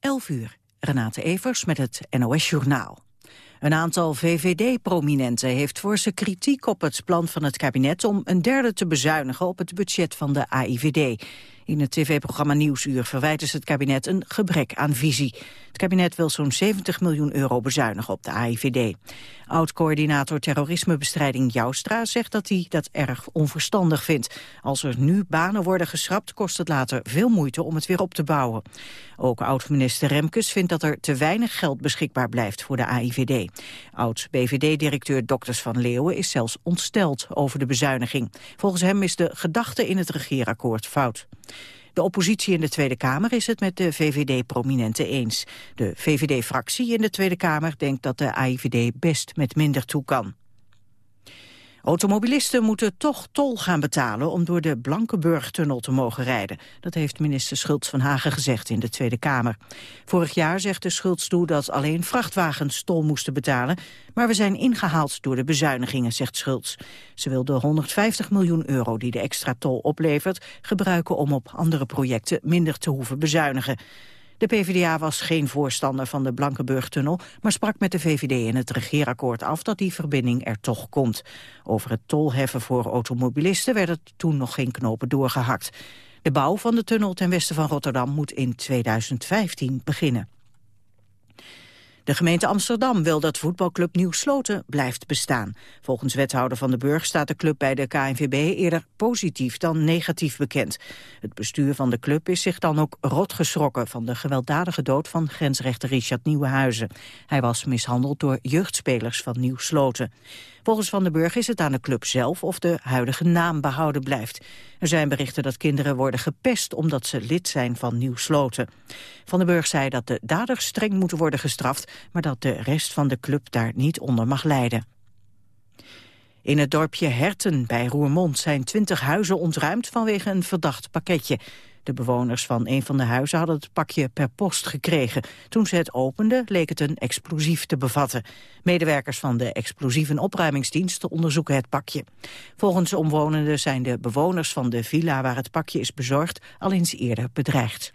11 uur. Renate Evers met het NOS Journaal. Een aantal VVD-prominenten heeft voor zijn kritiek op het plan van het kabinet om een derde te bezuinigen op het budget van de AIVD. In het tv-programma Nieuwsuur verwijten ze het kabinet een gebrek aan visie. Het kabinet wil zo'n 70 miljoen euro bezuinigen op de AIVD. Oud-coördinator terrorismebestrijding Joustra zegt dat hij dat erg onverstandig vindt. Als er nu banen worden geschrapt, kost het later veel moeite om het weer op te bouwen. Ook oud-minister Remkes vindt dat er te weinig geld beschikbaar blijft voor de AIVD. Oud-BVD-directeur Dokters van Leeuwen is zelfs ontsteld over de bezuiniging. Volgens hem is de gedachte in het regeerakkoord fout. De oppositie in de Tweede Kamer is het met de VVD-prominenten eens. De VVD-fractie in de Tweede Kamer denkt dat de AIVD best met minder toe kan. Automobilisten moeten toch tol gaan betalen om door de Blankenburg-tunnel te mogen rijden. Dat heeft minister Schultz van Hagen gezegd in de Tweede Kamer. Vorig jaar zegt de Schultz toe dat alleen vrachtwagens tol moesten betalen. Maar we zijn ingehaald door de bezuinigingen, zegt Schultz. Ze wil de 150 miljoen euro die de extra tol oplevert gebruiken om op andere projecten minder te hoeven bezuinigen. De PvdA was geen voorstander van de Blankenburg-tunnel... maar sprak met de VVD in het regeerakkoord af dat die verbinding er toch komt. Over het tolheffen voor automobilisten werden toen nog geen knopen doorgehakt. De bouw van de tunnel ten westen van Rotterdam moet in 2015 beginnen. De gemeente Amsterdam wil dat voetbalclub Nieuw Sloten blijft bestaan. Volgens wethouder Van de Burg staat de club bij de KNVB eerder positief dan negatief bekend. Het bestuur van de club is zich dan ook rot geschrokken van de gewelddadige dood van grensrechter Richard Nieuwenhuizen. Hij was mishandeld door jeugdspelers van Nieuw Sloten. Volgens Van den Burg is het aan de club zelf of de huidige naam behouden blijft. Er zijn berichten dat kinderen worden gepest omdat ze lid zijn van Nieuw Sloten. Van den Burg zei dat de daders streng moeten worden gestraft, maar dat de rest van de club daar niet onder mag lijden. In het dorpje Herten bij Roermond zijn twintig huizen ontruimd vanwege een verdacht pakketje. De bewoners van een van de huizen hadden het pakje per post gekregen. Toen ze het openden leek het een explosief te bevatten. Medewerkers van de explosieve opruimingsdienst onderzoeken het pakje. Volgens omwonenden zijn de bewoners van de villa waar het pakje is bezorgd al eens eerder bedreigd.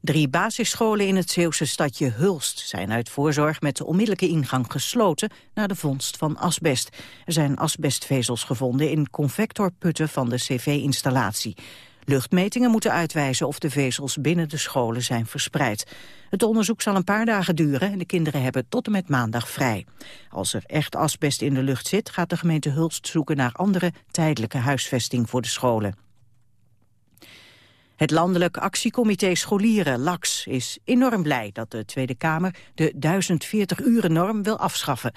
Drie basisscholen in het Zeeuwse stadje Hulst zijn uit voorzorg met de onmiddellijke ingang gesloten na de vondst van asbest. Er zijn asbestvezels gevonden in convectorputten van de cv-installatie. Luchtmetingen moeten uitwijzen of de vezels binnen de scholen zijn verspreid. Het onderzoek zal een paar dagen duren en de kinderen hebben tot en met maandag vrij. Als er echt asbest in de lucht zit, gaat de gemeente Hulst zoeken naar andere tijdelijke huisvesting voor de scholen. Het Landelijk Actiecomité Scholieren, LAX, is enorm blij dat de Tweede Kamer de 1040-uren-norm wil afschaffen.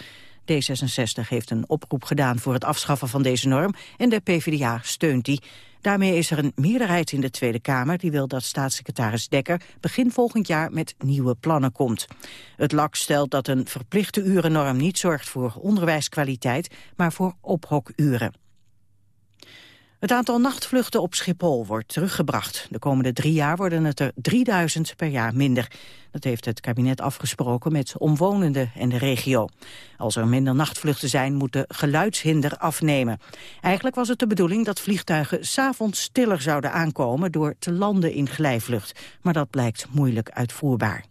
D66 heeft een oproep gedaan voor het afschaffen van deze norm en de PvdA steunt die. Daarmee is er een meerderheid in de Tweede Kamer die wil dat staatssecretaris Dekker begin volgend jaar met nieuwe plannen komt. Het LAK stelt dat een verplichte urennorm niet zorgt voor onderwijskwaliteit, maar voor ophokuren. Het aantal nachtvluchten op Schiphol wordt teruggebracht. De komende drie jaar worden het er 3000 per jaar minder. Dat heeft het kabinet afgesproken met omwonenden en de regio. Als er minder nachtvluchten zijn, moet de geluidshinder afnemen. Eigenlijk was het de bedoeling dat vliegtuigen s'avonds stiller zouden aankomen... door te landen in glijvlucht. Maar dat blijkt moeilijk uitvoerbaar.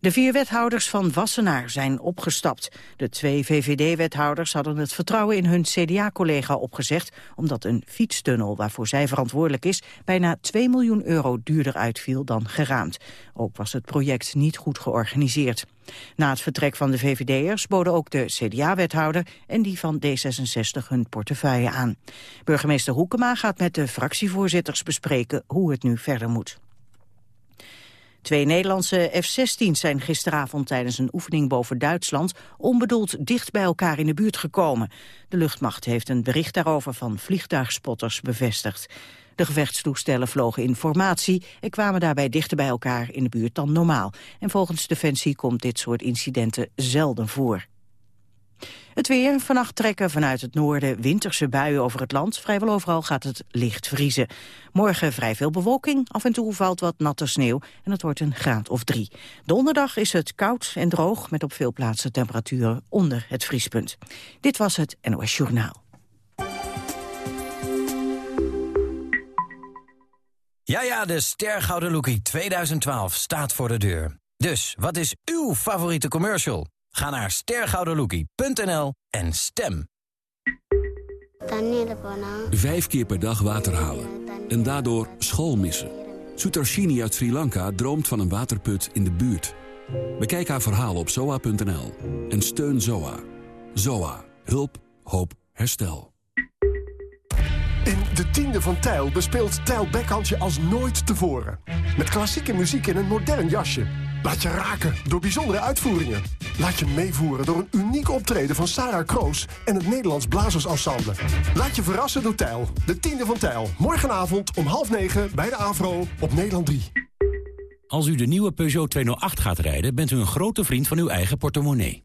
De vier wethouders van Wassenaar zijn opgestapt. De twee VVD-wethouders hadden het vertrouwen in hun CDA-collega opgezegd... omdat een fietstunnel waarvoor zij verantwoordelijk is... bijna 2 miljoen euro duurder uitviel dan geraamd. Ook was het project niet goed georganiseerd. Na het vertrek van de VVD'ers boden ook de CDA-wethouder... en die van D66 hun portefeuille aan. Burgemeester Hoekema gaat met de fractievoorzitters bespreken... hoe het nu verder moet. Twee Nederlandse F-16's zijn gisteravond tijdens een oefening boven Duitsland onbedoeld dicht bij elkaar in de buurt gekomen. De luchtmacht heeft een bericht daarover van vliegtuigspotters bevestigd. De gevechtstoestellen vlogen in formatie en kwamen daarbij dichter bij elkaar in de buurt dan normaal. En volgens Defensie komt dit soort incidenten zelden voor. Het weer. Vannacht trekken vanuit het noorden winterse buien over het land. Vrijwel overal gaat het licht vriezen. Morgen vrij veel bewolking. Af en toe valt wat natte sneeuw. En het wordt een graad of drie. Donderdag is het koud en droog. Met op veel plaatsen temperaturen onder het vriespunt. Dit was het NOS Journaal. Ja, ja, de Stergouden Lookie 2012 staat voor de deur. Dus, wat is uw favoriete commercial? Ga naar stergoudenlookie.nl en stem. Vijf keer per dag water halen. En daardoor school missen. Sutarshini uit Sri Lanka droomt van een waterput in de buurt. Bekijk haar verhaal op zoa.nl en steun ZOA. ZOA. Hulp, hoop, herstel. De tiende van Tijl bespeelt Tijl Bekhandje als nooit tevoren. Met klassieke muziek in een modern jasje. Laat je raken door bijzondere uitvoeringen. Laat je meevoeren door een uniek optreden van Sarah Kroos... en het Nederlands Blazersensemble. Laat je verrassen door Tijl, de tiende van Tijl. Morgenavond om half negen bij de AVRO op Nederland 3. Als u de nieuwe Peugeot 208 gaat rijden... bent u een grote vriend van uw eigen portemonnee.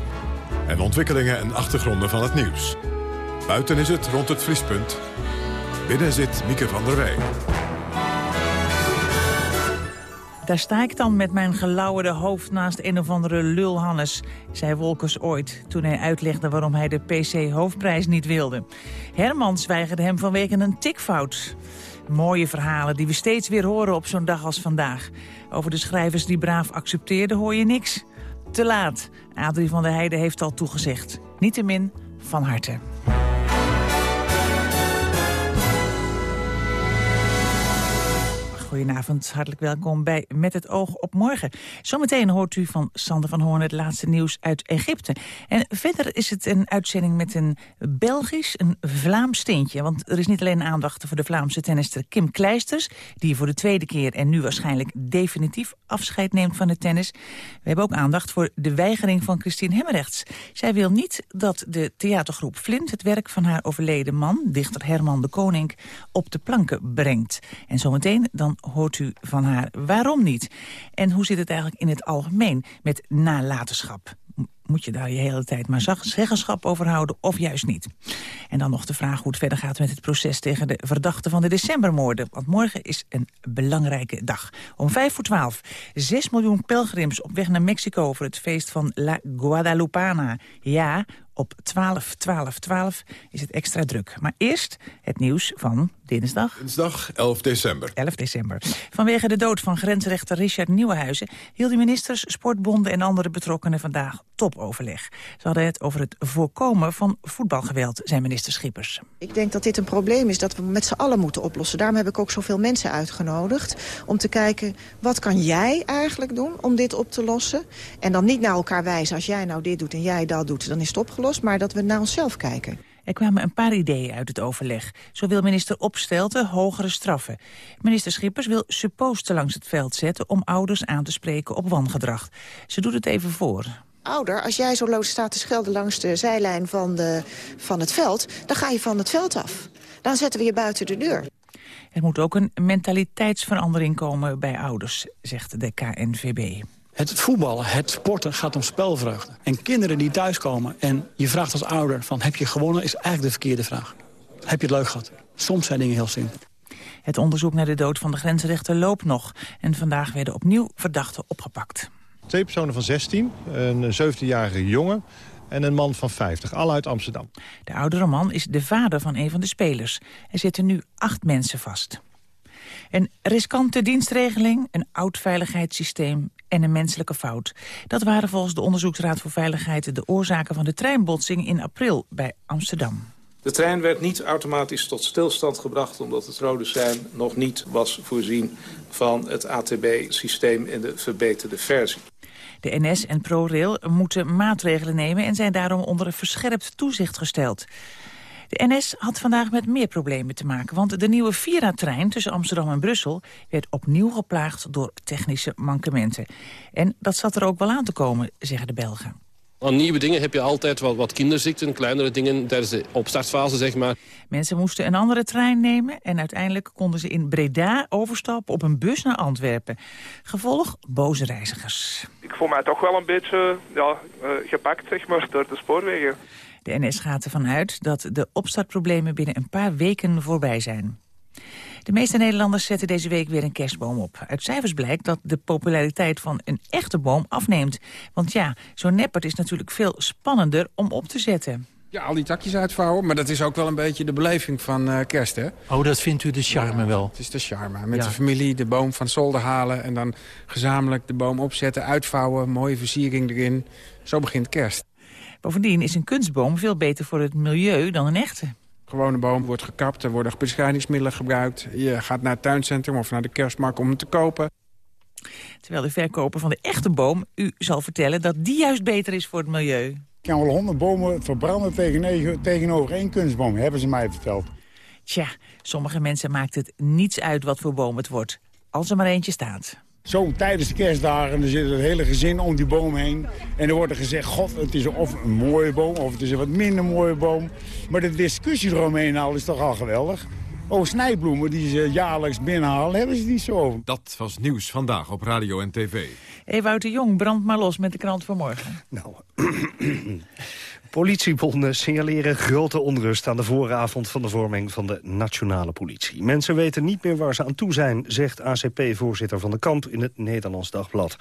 en ontwikkelingen en achtergronden van het nieuws. Buiten is het rond het vriespunt. Binnen zit Mieke van der Wij. Daar sta ik dan met mijn gelauwerde hoofd naast een of andere lul Hannes, zei Wolkers ooit, toen hij uitlegde waarom hij de PC-hoofdprijs niet wilde. Hermans weigerde hem vanwege een tikfout. Mooie verhalen die we steeds weer horen op zo'n dag als vandaag. Over de schrijvers die braaf accepteerden hoor je niks. Te laat. Adrie van der Heijden heeft al toegezegd. Niettemin van harte. Goedenavond, hartelijk welkom bij Met het oog op morgen. Zometeen hoort u van Sander van Hoorn het laatste nieuws uit Egypte. En verder is het een uitzending met een Belgisch, een Vlaams tintje. Want er is niet alleen aandacht voor de Vlaamse tennister Kim Kleisters... die voor de tweede keer en nu waarschijnlijk definitief afscheid neemt van de tennis. We hebben ook aandacht voor de weigering van Christine Hemmerrechts. Zij wil niet dat de theatergroep Flint het werk van haar overleden man... dichter Herman de Koning, op de planken brengt. En zometeen dan hoort u van haar waarom niet. En hoe zit het eigenlijk in het algemeen met nalatenschap? Moet je daar je hele tijd maar zeggenschap over houden of juist niet? En dan nog de vraag hoe het verder gaat met het proces tegen de verdachten van de decembermoorden. Want morgen is een belangrijke dag. Om vijf voor twaalf, zes miljoen pelgrims op weg naar Mexico voor het feest van La Guadalupana. Ja, op 12, 12, 12 is het extra druk. Maar eerst het nieuws van dinsdag. Dinsdag 11 december. 11 december. Vanwege de dood van grensrechter Richard Nieuwenhuizen... hielden ministers, sportbonden en andere betrokkenen vandaag topoverleg. Ze hadden het over het voorkomen van voetbalgeweld, zei minister Schippers. Ik denk dat dit een probleem is dat we met z'n allen moeten oplossen. Daarom heb ik ook zoveel mensen uitgenodigd. Om te kijken, wat kan jij eigenlijk doen om dit op te lossen? En dan niet naar elkaar wijzen, als jij nou dit doet en jij dat doet... dan is het opgelost, maar dat we naar onszelf kijken. Er kwamen een paar ideeën uit het overleg. Zo wil minister Opstelten hogere straffen. Minister Schippers wil supposten langs het veld zetten... om ouders aan te spreken op wangedrag. Ze doet het even voor. Ouder, als jij zo lood staat te schelden langs de zijlijn van, de, van het veld... dan ga je van het veld af. Dan zetten we je buiten de deur. Er moet ook een mentaliteitsverandering komen bij ouders, zegt de KNVB. Het voetballen, het sporten gaat om spelvreugde. En kinderen die thuiskomen en je vraagt als ouder van heb je gewonnen... is eigenlijk de verkeerde vraag. Heb je het leuk gehad? Soms zijn dingen heel simpel. Het onderzoek naar de dood van de grensrechter loopt nog. En vandaag werden opnieuw verdachten opgepakt. Twee personen van 16, een 17-jarige jongen en een man van 50, alle uit Amsterdam. De oudere man is de vader van een van de spelers. Er zitten nu acht mensen vast. Een riskante dienstregeling, een oud veiligheidssysteem en een menselijke fout. Dat waren volgens de Onderzoeksraad voor Veiligheid de oorzaken van de treinbotsing in april bij Amsterdam. De trein werd niet automatisch tot stilstand gebracht... omdat het rode sein nog niet was voorzien van het ATB-systeem in de verbeterde versie. De NS en ProRail moeten maatregelen nemen... en zijn daarom onder een verscherpt toezicht gesteld. De NS had vandaag met meer problemen te maken... want de nieuwe Vira-trein tussen Amsterdam en Brussel... werd opnieuw geplaagd door technische mankementen. En dat zat er ook wel aan te komen, zeggen de Belgen. Aan nieuwe dingen heb je altijd wat, wat kinderziekten, kleinere dingen tijdens de opstartfase, zeg maar. Mensen moesten een andere trein nemen en uiteindelijk konden ze in Breda overstappen op een bus naar Antwerpen. Gevolg boze reizigers. Ik voel mij toch wel een beetje ja, uh, gepakt, zeg maar, door de spoorwegen. De NS gaat ervan uit dat de opstartproblemen binnen een paar weken voorbij zijn. De meeste Nederlanders zetten deze week weer een kerstboom op. Uit cijfers blijkt dat de populariteit van een echte boom afneemt. Want ja, zo'n neppert is natuurlijk veel spannender om op te zetten. Ja, al die takjes uitvouwen, maar dat is ook wel een beetje de beleving van uh, kerst, hè? Oh, dat vindt u de charme wel? Het is de charme. Met de familie de boom van zolder halen... en dan gezamenlijk de boom opzetten, uitvouwen, mooie versiering erin. Zo begint kerst. Bovendien is een kunstboom veel beter voor het milieu dan een echte gewone boom wordt gekapt, er worden beschrijdingsmiddelen gebruikt. Je gaat naar het tuincentrum of naar de kerstmarkt om hem te kopen. Terwijl de verkoper van de echte boom u zal vertellen dat die juist beter is voor het milieu. Ik kan wel honderd bomen verbranden tegenover één kunstboom, hebben ze mij verteld. Tja, sommige mensen maakt het niets uit wat voor boom het wordt, als er maar eentje staat. Zo tijdens de kerstdagen, dan zit het hele gezin om die boom heen. En dan wordt er gezegd, god, het is of een mooie boom of het is een wat minder mooie boom. Maar de discussie eromheen al is toch al geweldig. Over snijbloemen die ze jaarlijks binnenhalen, hebben ze niet zo over. Dat was nieuws vandaag op radio en tv. Ewout de Jong, brand maar los met de krant van morgen. Nou, Politiebonden signaleren grote onrust aan de vooravond van de vorming van de nationale politie. Mensen weten niet meer waar ze aan toe zijn, zegt ACP-voorzitter Van de Kamp in het Nederlands Dagblad.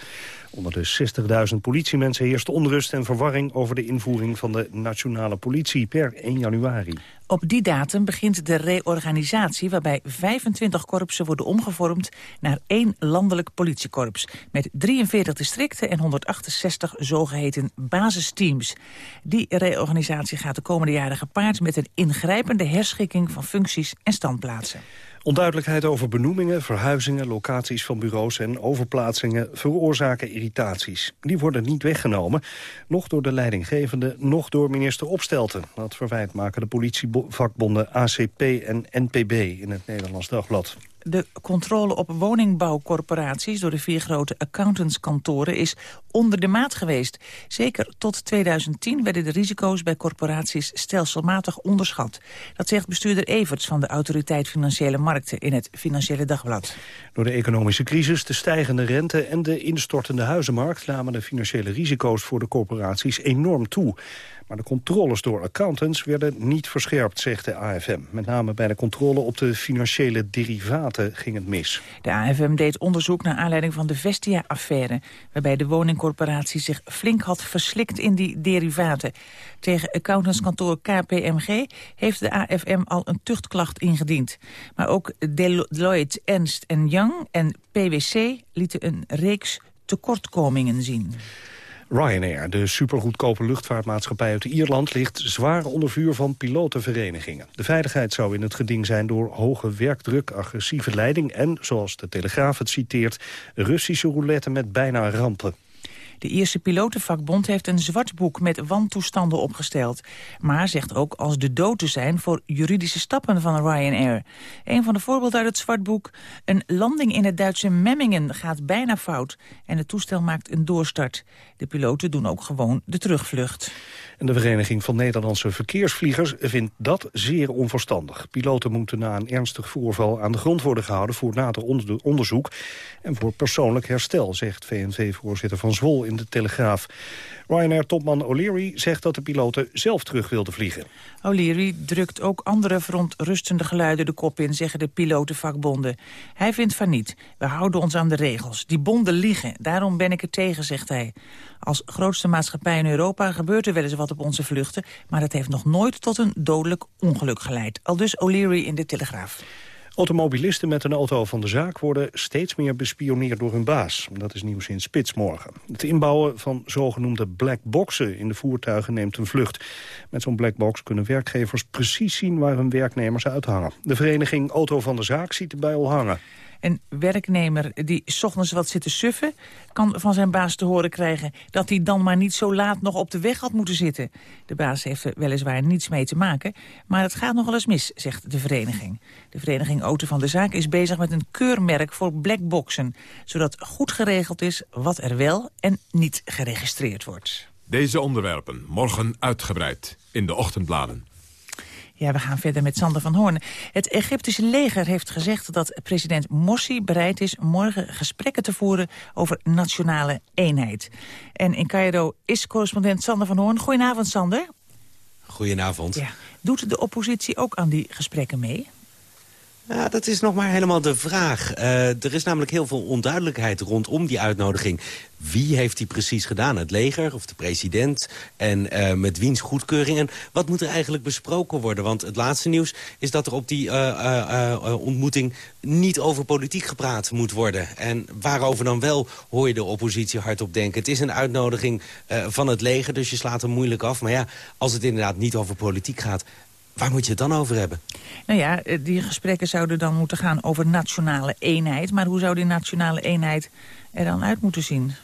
Onder de 60.000 politiemensen heerst onrust en verwarring over de invoering van de nationale politie per 1 januari. Op die datum begint de reorganisatie waarbij 25 korpsen worden omgevormd naar één landelijk politiekorps met 43 districten en 168 zogeheten basisteams. Die reorganisatie gaat de komende jaren gepaard met een ingrijpende herschikking van functies en standplaatsen. Onduidelijkheid over benoemingen, verhuizingen, locaties van bureaus en overplaatsingen veroorzaken irritaties. Die worden niet weggenomen, nog door de leidinggevende, nog door minister Opstelten. Dat verwijt maken de politievakbonden ACP en NPB in het Nederlands Dagblad. De controle op woningbouwcorporaties door de vier grote accountantskantoren is onder de maat geweest. Zeker tot 2010 werden de risico's bij corporaties stelselmatig onderschat. Dat zegt bestuurder Everts van de Autoriteit Financiële Markten in het Financiële Dagblad. Door de economische crisis, de stijgende rente en de instortende huizenmarkt namen de financiële risico's voor de corporaties enorm toe. Maar de controles door accountants werden niet verscherpt, zegt de AFM. Met name bij de controle op de financiële derivaten ging het mis. De AFM deed onderzoek naar aanleiding van de Vestia-affaire... waarbij de woningcorporatie zich flink had verslikt in die derivaten. Tegen accountantskantoor KPMG heeft de AFM al een tuchtklacht ingediend. Maar ook Deloitte, Ernst Young en PwC lieten een reeks tekortkomingen zien. Ryanair, de supergoedkope luchtvaartmaatschappij uit Ierland... ligt zwaar onder vuur van pilotenverenigingen. De veiligheid zou in het geding zijn door hoge werkdruk, agressieve leiding... en, zoals de Telegraaf het citeert, Russische roulette met bijna rampen. De Ierse pilotenvakbond heeft een zwart boek met wantoestanden opgesteld. Maar zegt ook als de dood te zijn voor juridische stappen van Ryanair. Een van de voorbeelden uit het zwartboek. Een landing in het Duitse Memmingen gaat bijna fout. En het toestel maakt een doorstart. De piloten doen ook gewoon de terugvlucht. En de Vereniging van Nederlandse Verkeersvliegers vindt dat zeer onverstandig. Piloten moeten na een ernstig voorval aan de grond worden gehouden voor nader onderzoek en voor persoonlijk herstel, zegt VNV-voorzitter Van Zwol in de Telegraaf. Ryanair-topman O'Leary zegt dat de piloten zelf terug wilden vliegen. O'Leary drukt ook andere verontrustende geluiden de kop in, zeggen de pilotenvakbonden. Hij vindt van niet. We houden ons aan de regels. Die bonden liegen. Daarom ben ik er tegen, zegt hij. Als grootste maatschappij in Europa gebeurt er wel eens wat op onze vluchten... maar dat heeft nog nooit tot een dodelijk ongeluk geleid. Al dus O'Leary in de Telegraaf. Automobilisten met een auto van de zaak worden steeds meer bespioneerd door hun baas. Dat is nieuws in Spitsmorgen. Het inbouwen van zogenoemde black boxen in de voertuigen neemt een vlucht. Met zo'n black box kunnen werkgevers precies zien waar hun werknemers uithangen. De vereniging Auto van de Zaak ziet erbij al hangen. Een werknemer die s ochtends wat zit te suffen... kan van zijn baas te horen krijgen dat hij dan maar niet zo laat nog op de weg had moeten zitten. De baas heeft er weliswaar niets mee te maken, maar het gaat nogal eens mis, zegt de vereniging. De vereniging Auto van de Zaak is bezig met een keurmerk voor blackboxen... zodat goed geregeld is wat er wel en niet geregistreerd wordt. Deze onderwerpen morgen uitgebreid in de ochtendbladen. Ja, we gaan verder met Sander van Hoorn. Het Egyptische leger heeft gezegd dat president Morsi bereid is... morgen gesprekken te voeren over nationale eenheid. En in Cairo is correspondent Sander van Hoorn. Goedenavond, Sander. Goedenavond. Ja. Doet de oppositie ook aan die gesprekken mee? Ja, dat is nog maar helemaal de vraag. Uh, er is namelijk heel veel onduidelijkheid rondom die uitnodiging. Wie heeft die precies gedaan? Het leger of de president? En uh, met wiens goedkeuring? En wat moet er eigenlijk besproken worden? Want het laatste nieuws is dat er op die uh, ontmoeting niet over politiek gepraat moet worden. En waarover dan wel hoor je de oppositie hardop denken. Het is een uitnodiging van het leger, dus je slaat hem moeilijk af. Maar ja, als het inderdaad niet over politiek gaat... Waar moet je het dan over hebben? Nou ja, eh, die gesprekken zouden dan moeten gaan over nationale eenheid. Maar hoe zou die nationale eenheid er dan uit moeten zien?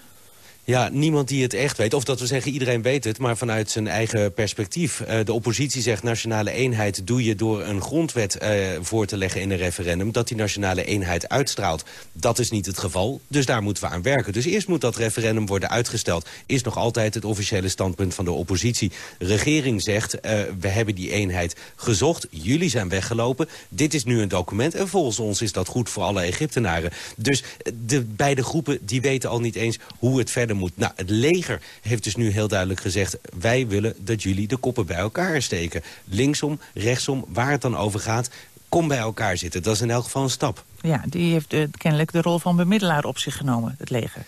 Ja, niemand die het echt weet. Of dat we zeggen, iedereen weet het, maar vanuit zijn eigen perspectief. Uh, de oppositie zegt, nationale eenheid doe je door een grondwet uh, voor te leggen in een referendum. Dat die nationale eenheid uitstraalt. Dat is niet het geval, dus daar moeten we aan werken. Dus eerst moet dat referendum worden uitgesteld. Is nog altijd het officiële standpunt van de oppositie. Regering zegt, uh, we hebben die eenheid gezocht. Jullie zijn weggelopen. Dit is nu een document en volgens ons is dat goed voor alle Egyptenaren. Dus de beide groepen die weten al niet eens hoe het verder Nou, het leger heeft dus nu heel duidelijk gezegd... wij willen dat jullie de koppen bij elkaar steken. Linksom, rechtsom, waar het dan over gaat... kom bij elkaar zitten. Dat is in elk geval een stap. Ja, die heeft uh, kennelijk de rol van bemiddelaar op zich genomen, het leger.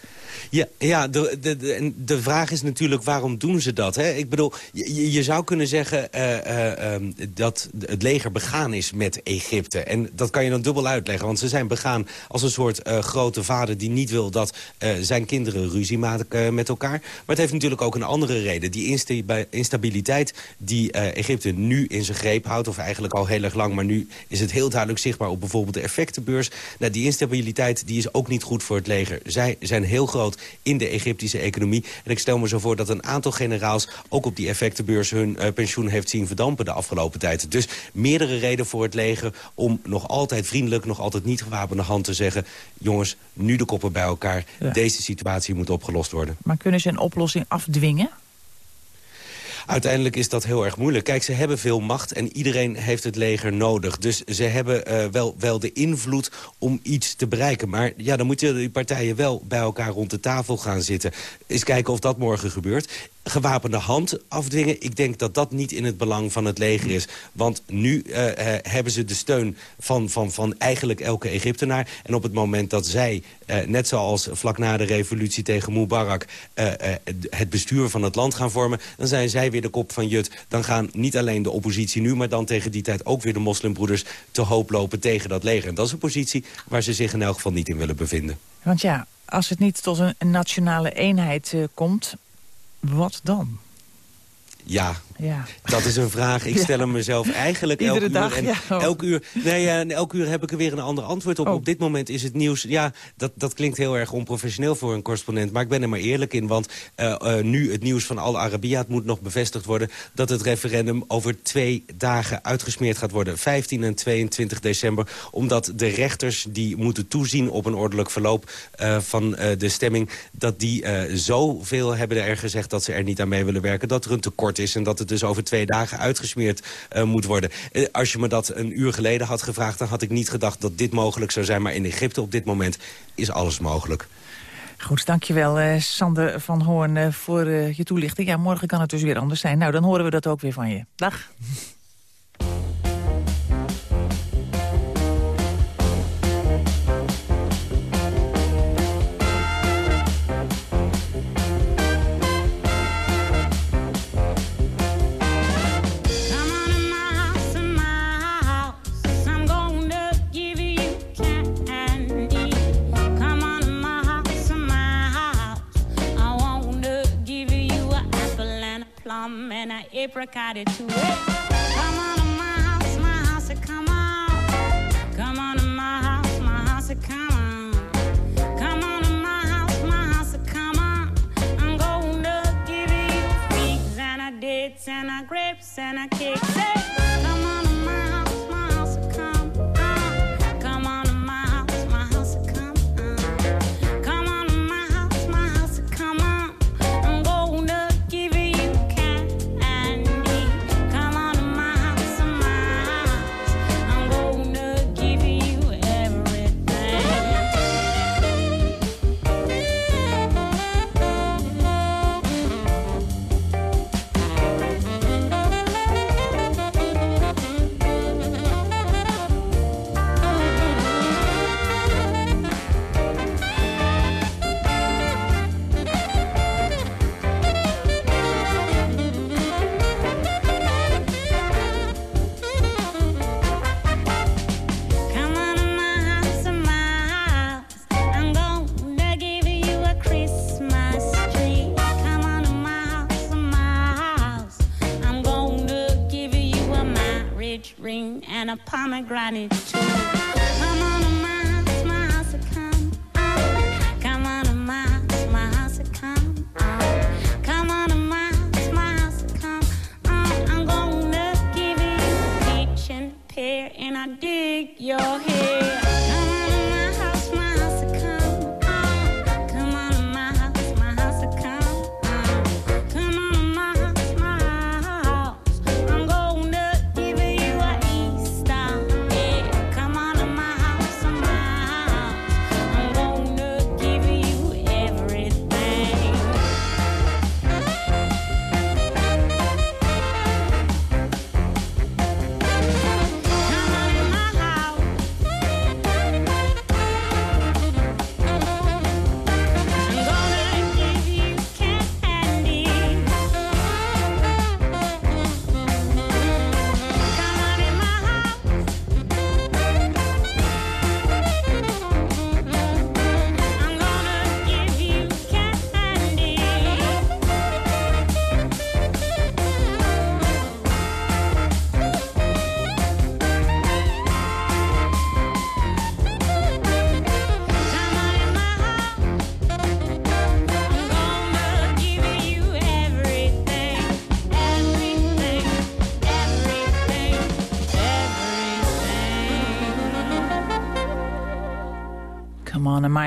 Ja, ja de, de, de, de vraag is natuurlijk waarom doen ze dat? Hè? Ik bedoel, je, je zou kunnen zeggen uh, uh, um, dat het leger begaan is met Egypte. En dat kan je dan dubbel uitleggen. Want ze zijn begaan als een soort grote vader die niet wil dat zijn kinderen ruzie maken met elkaar. Maar het heeft natuurlijk ook een andere reden. Die instabiliteit die Egypte nu in zijn greep houdt, of eigenlijk al heel erg lang, maar nu is het heel duidelijk zichtbaar op bijvoorbeeld de effectenbeurs. Nou, die instabiliteit die is ook niet goed voor het leger. Zij zijn heel groot in de Egyptische economie. En ik stel me zo voor dat een aantal generaals ook op die effectenbeurs hun uh, pensioen heeft zien verdampen de afgelopen tijd. Dus meerdere redenen voor het leger om nog altijd vriendelijk, nog altijd niet gewapende hand te zeggen... jongens, nu de koppen bij elkaar. Ja. Deze situatie moet opgelost worden. Maar kunnen ze een oplossing afdwingen? Uiteindelijk is dat heel erg moeilijk. Kijk, ze hebben veel macht en iedereen heeft het leger nodig. Dus ze hebben uh, wel, wel de invloed om iets te bereiken. Maar ja, dan moeten die partijen wel bij elkaar rond de tafel gaan zitten. Eens kijken of dat morgen gebeurt gewapende hand afdwingen. Ik denk dat dat niet in het belang van het leger is. Want nu uh, uh, hebben ze de steun van, van, van eigenlijk elke Egyptenaar. En op het moment dat zij, uh, net zoals vlak na de revolutie tegen Mubarak... het bestuur van het land gaan vormen... dan zijn zij weer de kop van Jut. Dan gaan niet alleen de oppositie nu... maar dan tegen die tijd ook weer de moslimbroeders te hoop lopen tegen dat leger. En dat is een positie waar ze zich in elk geval niet in willen bevinden. Want ja, als het niet tot een nationale eenheid komt wat dan? Ja, ja, dat is een vraag. Ik stel hem mezelf eigenlijk elke uur. Dag, en ja. elk uur. Nee, en elk uur heb ik er weer een ander antwoord op. Oh. Op dit moment is het nieuws... Ja, dat, dat klinkt heel erg onprofessioneel voor een correspondent. Maar ik ben er maar eerlijk in. Want uh, uh, nu het nieuws van Al Arabiya... het moet nog bevestigd worden... dat het referendum over twee dagen uitgesmeerd gaat worden. 15 en 22 december. Omdat de rechters die moeten toezien op een ordelijk verloop... Uh, van de stemming... dat die zoveel hebben er gezegd dat ze er niet aan mee willen werken. Dat er een tekort is en dat het dus over twee dagen uitgesmeerd uh, moet worden. Uh, als je me dat een uur geleden had gevraagd... dan had ik niet gedacht dat dit mogelijk zou zijn. Maar in Egypte op dit moment is alles mogelijk. Goed, dankjewel uh, Sander van Hoorn voor je toelichting. Ja, morgen kan het dus weer anders zijn. Nou, dan horen we dat ook weer van je. Dag. Apricot to it. Come on to my house, my house, come on. Come on to my house, my house, come on. Come on to my house, my house, come on. I'm gonna give you figs and a dates and a grapes and a cake. Spanish.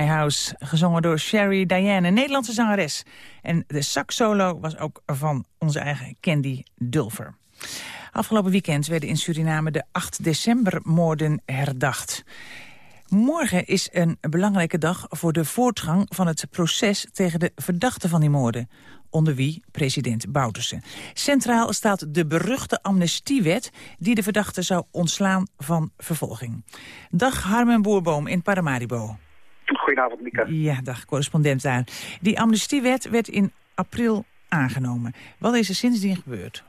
My house, gezongen door Sherry Diane, een Nederlandse zangeres. En de sax solo was ook van onze eigen Candy Dulfer. Afgelopen weekend werden in Suriname de 8 december-moorden herdacht. Morgen is een belangrijke dag voor de voortgang van het proces tegen de verdachten van die moorden. Onder wie president Bouterse. Centraal staat de beruchte amnestiewet die de verdachten zou ontslaan van vervolging. Dag Harmen Boerboom in Paramaribo. Goedenavond, Mika. Ja, dag correspondent daar. Die amnestiewet werd in april aangenomen. Wat is er sindsdien gebeurd?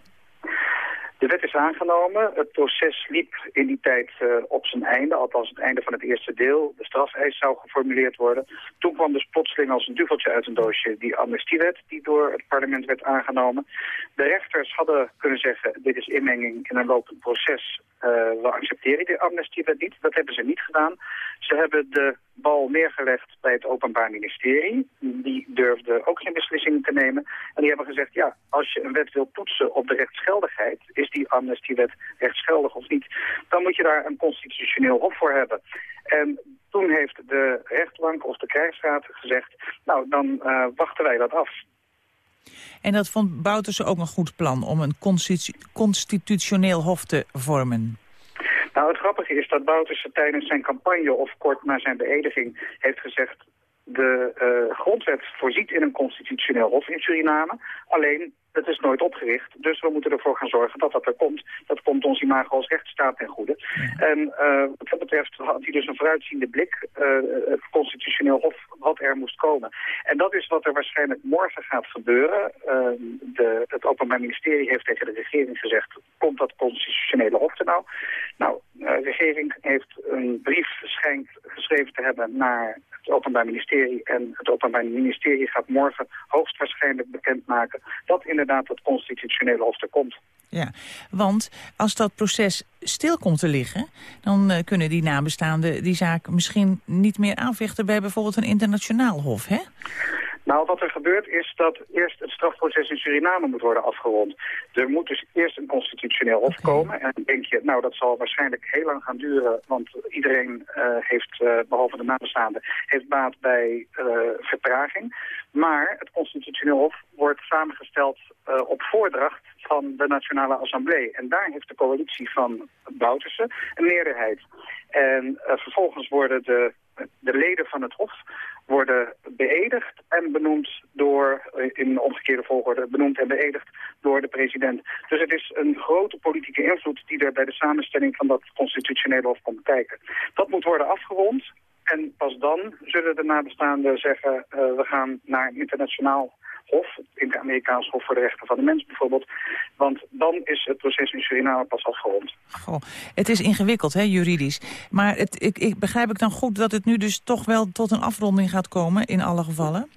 De wet is aangenomen. Het proces liep in die tijd eh, op zijn einde, althans het einde van het eerste deel. De strafeis zou geformuleerd worden. Toen kwam dus plotseling als een duveltje uit een doosje die amnestiewet die door het parlement werd aangenomen. De rechters hadden kunnen zeggen, dit is inmenging in een lopend proces. Eh, we accepteren die amnestiewet niet. Dat hebben ze niet gedaan. Ze hebben de bal neergelegd bij het Openbaar Ministerie. Die durfde ook geen beslissingen te nemen. En die hebben gezegd, ja, als je een wet wil toetsen op de rechtsgeldigheid... is die amnestiewet rechtsgeldig of niet... dan moet je daar een constitutioneel hof voor hebben. En toen heeft de rechtbank of de krijgsraad gezegd... nou, dan eh, wachten wij dat af. En dat vond Bouterse ook een goed plan om een constitu- constitutioneel hof te vormen. Nou, het grappige is dat Bouterse tijdens zijn campagne of kort na zijn beëdiging heeft gezegd... de eh, grondwet voorziet in een constitutioneel hof in Suriname. Alleen, het is nooit opgericht. Dus we moeten ervoor gaan zorgen dat dat er komt. Dat komt ons imago als rechtsstaat ten goede. En eh, wat dat betreft had hij dus een vooruitziende blik. Eh, het constitutioneel hof wat er moest komen. En dat is wat er waarschijnlijk morgen gaat gebeuren. Eh, de, het Openbaar Ministerie heeft tegen de regering gezegd... komt dat constitutionele hof er nou? Nou, de regering heeft een brief schijnt geschreven te hebben naar het Openbaar Ministerie. En het Openbaar Ministerie gaat morgen hoogstwaarschijnlijk bekendmaken dat inderdaad het constitutionele hof er komt. Ja, want als dat proces stil komt te liggen... dan eh, kunnen die nabestaanden die zaak misschien niet meer aanvechten... bij bijvoorbeeld een internationaal hof, hè? Nou, wat er gebeurt is dat eerst het strafproces in Suriname moet worden afgerond. Er moet dus eerst een constitutioneel hof komen. En dan denk je, nou, dat zal waarschijnlijk heel lang gaan duren. Want iedereen eh, heeft, eh, behalve de nabestaanden, heeft baat bij eh, vertraging. Maar het constitutioneel hof wordt samengesteld op voordracht van de Nationale Assemblée. En daar heeft de coalitie van Bouterse een meerderheid. En vervolgens worden de, de leden van het hof worden beëdigd en benoemd door, eh, in omgekeerde volgorde, benoemd en beëdigd door de president. Dus het is een grote politieke invloed die er bij de samenstelling van dat constitutionele hof komt kijken. Dat moet worden afgerond en pas dan zullen de nabestaanden zeggen, eh, we gaan naar internationaal hof, in het Amerikaans Hof voor de Rechten van de Mens bijvoorbeeld. Want dan is het proces in Suriname pas afgerond. Goh, het is ingewikkeld, hè, juridisch. Maar het, ik, ik, begrijp ik dan goed dat het nu dus toch wel tot een afronding gaat komen in alle gevallen?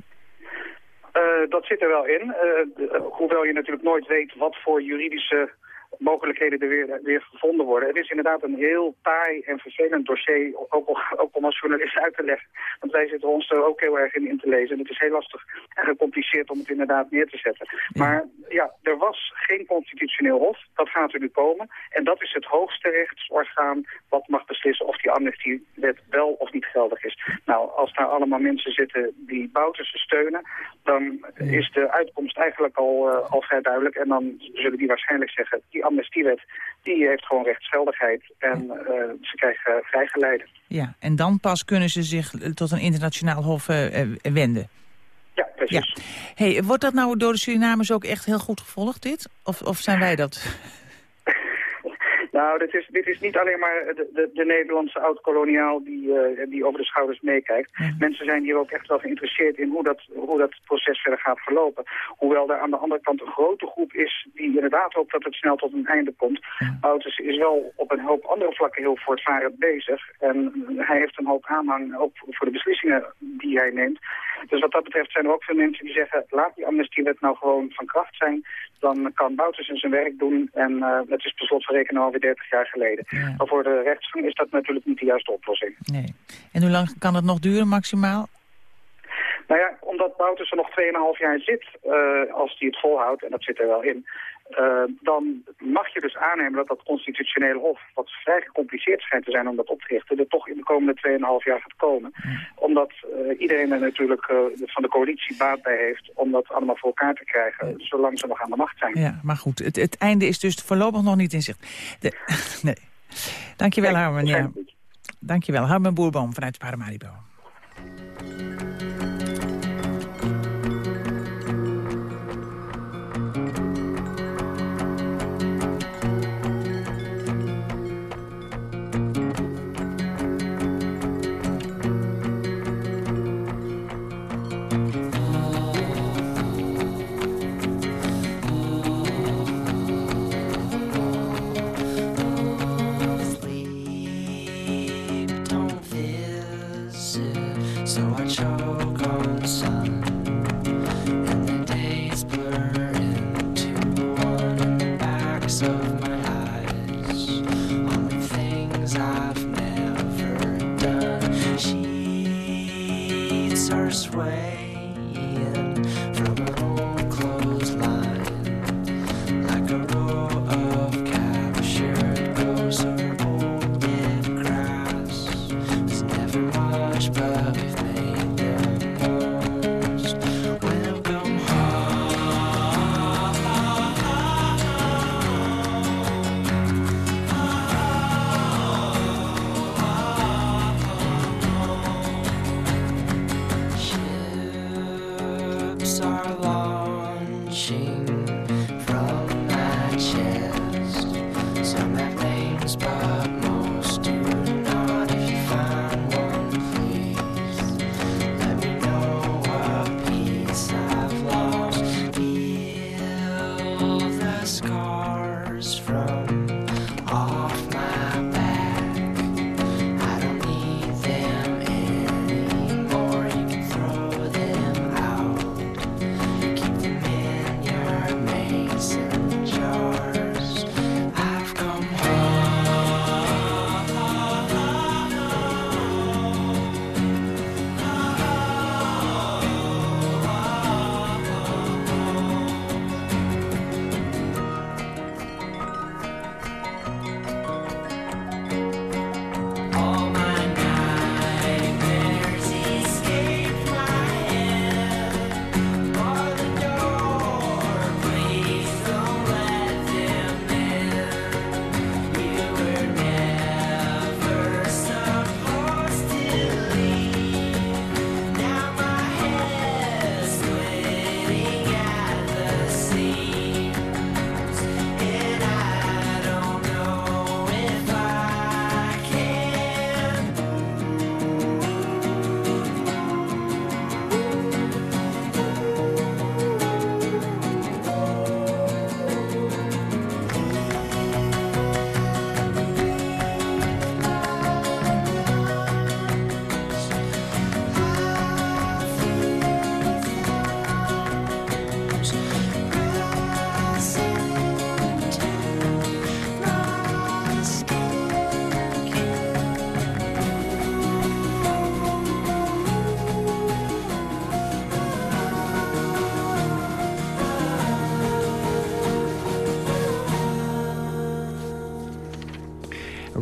Eh, dat zit er wel in. Eh, de- hoewel je natuurlijk nooit weet wat voor juridische mogelijkheden er weer, weer gevonden worden. Het is inderdaad een heel taai en vervelend dossier, ook, ook om als journalist uit te leggen. Want wij zitten ons er ook heel erg in, in te lezen. En het is heel lastig en gecompliceerd om het inderdaad neer te zetten. Maar ja, er was geen constitutioneel hof. Dat gaat er nu komen. En dat is het hoogste rechtsorgaan wat mag beslissen of die amnestiewet wel of niet geldig is. Nou, als daar allemaal mensen zitten die Bouterse steunen, dan is de uitkomst eigenlijk al, eh, al vrij duidelijk. En dan zullen die waarschijnlijk zeggen, die amnestiewet die heeft gewoon rechtsgeldigheid. En eh, ze krijgen vrijgeleide. Ja, en dan pas kunnen ze zich tot een internationaal hof eh, eh, wenden. Ja, precies. Hey, wordt dat nou door de Surinamers ook echt heel goed gevolgd, dit? Of, of zijn wij dat? Nou, dit is, dit is niet alleen maar de, de, de Nederlandse oud-koloniaal die, eh, die over de schouders meekijkt. Mensen zijn hier ook echt wel geïnteresseerd in hoe dat, hoe dat proces verder gaat verlopen. Hoewel er aan de andere kant een grote groep is die inderdaad hoopt dat het snel tot een einde komt. Ouders is wel op een hoop andere vlakken heel voortvarend bezig. En hij heeft een hoop aanhang ook voor de beslissingen die hij neemt. Dus wat dat betreft zijn er ook veel mensen die zeggen... laat die amnestiewet nou gewoon van kracht zijn. Dan kan Bouters zijn werk doen. En eh, het is per slot van rekening alweer 30 jaar geleden. Maar voor de rechtsgang is dat natuurlijk niet de juiste oplossing. Nee. En hoe lang kan het nog duren maximaal? Nou ja, omdat Bouters er nog 2,5 jaar zit, eh, als hij het volhoudt, en dat zit er wel in... eh, dan mag je dus aannemen dat dat constitutionele hof, wat vrij gecompliceerd schijnt te zijn om dat op te richten, er toch in de komende 2,5 jaar gaat komen. Omdat eh, iedereen er natuurlijk eh, van de coalitie baat bij heeft om dat allemaal voor elkaar te krijgen, zolang ze nog aan de macht zijn. Ja, maar goed, het, het einde is dus voorlopig nog niet in zicht. De, nee. Dankjewel, Harmen. Ja. Dankjewel, Harmen Boerboom vanuit Paramaribo.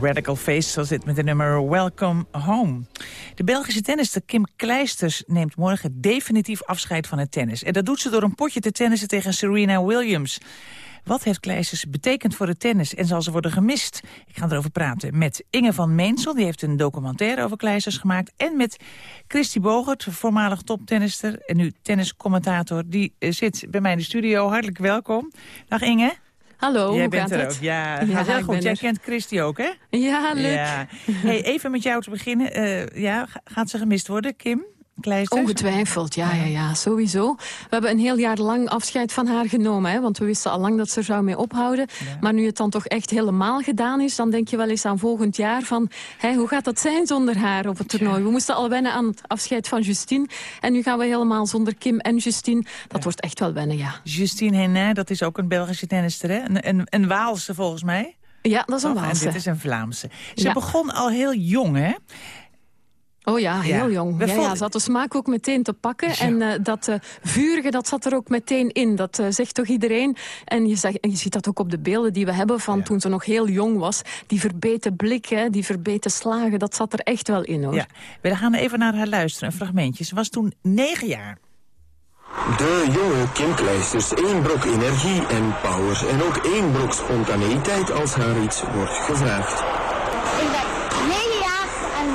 Radical Face, zoals dit met de nummer Welcome Home. De Belgische tennister Kim Kleisters neemt morgen definitief afscheid van het tennis. En dat doet ze door een potje te tennissen tegen Serena Williams. Wat heeft Kleisters betekend voor het tennis en zal ze worden gemist? Ik ga erover praten met Inge van Meensel, die heeft een documentaire over Kleisters gemaakt. En met Christy Bogert, voormalig toptennister en nu tenniscommentator. Die eh, zit bij mij in de studio. Hartelijk welkom. Dag Inge. Hallo, Jij hoe bent er het? ook. Ja, Ja, gaat heel goed. Jij er. kent Christy ook, hè? Ja, leuk. Ja. Hey, even met jou te beginnen. Eh, ja, ga- gaat ze gemist worden, Kim? Ongetwijfeld, ja, ja, ja, sowieso. We hebben een heel jaar lang afscheid van haar genomen, hè, want we wisten al lang dat ze er zou mee ophouden. Maar nu het dan toch echt helemaal gedaan is, dan denk je wel eens aan volgend jaar van, hè, hoe gaat dat zijn zonder haar op het toernooi? We moesten al wennen aan het afscheid van Justine en nu gaan we helemaal zonder Kim en Justine. Dat wordt echt wel wennen, ja. Justine Henin, dat is ook een Belgische tennister, hè? Een, een, een Waalse volgens mij. Ja, dat is een? Waalse. En dit is een Vlaamse. Ze begon al heel jong, hè? Oh ja, heel Ja. jong. Ja, vonden- ja, ze had de smaak ook meteen te pakken. En eh, dat eh, vurige, dat zat er ook meteen in. Dat eh, zegt toch iedereen. En je, en je ziet dat ook op de beelden die we hebben van toen ze nog heel jong was. Die verbeten blik, hè, die verbeten slagen, dat zat er echt wel in hoor. Ja. We gaan even naar haar luisteren, een fragmentje. Ze was toen negen jaar. De jonge Kim Kleisters, één brok energie en power en ook één brok spontaneïteit als haar iets wordt gevraagd. Ik ben 9 jaar en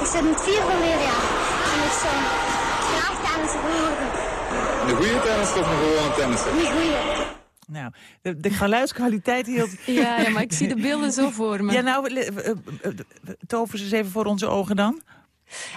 ik zit in het vierde leerjaar. En ik zou graag tennissen worden. Een goede tennis of een gewone tennisser? Niet goeie. Nou, de, de geluidskwaliteit hield... Ja, ja, maar ik zie de beelden zo voor me. Ja, nou, tover ze eens even voor onze ogen dan.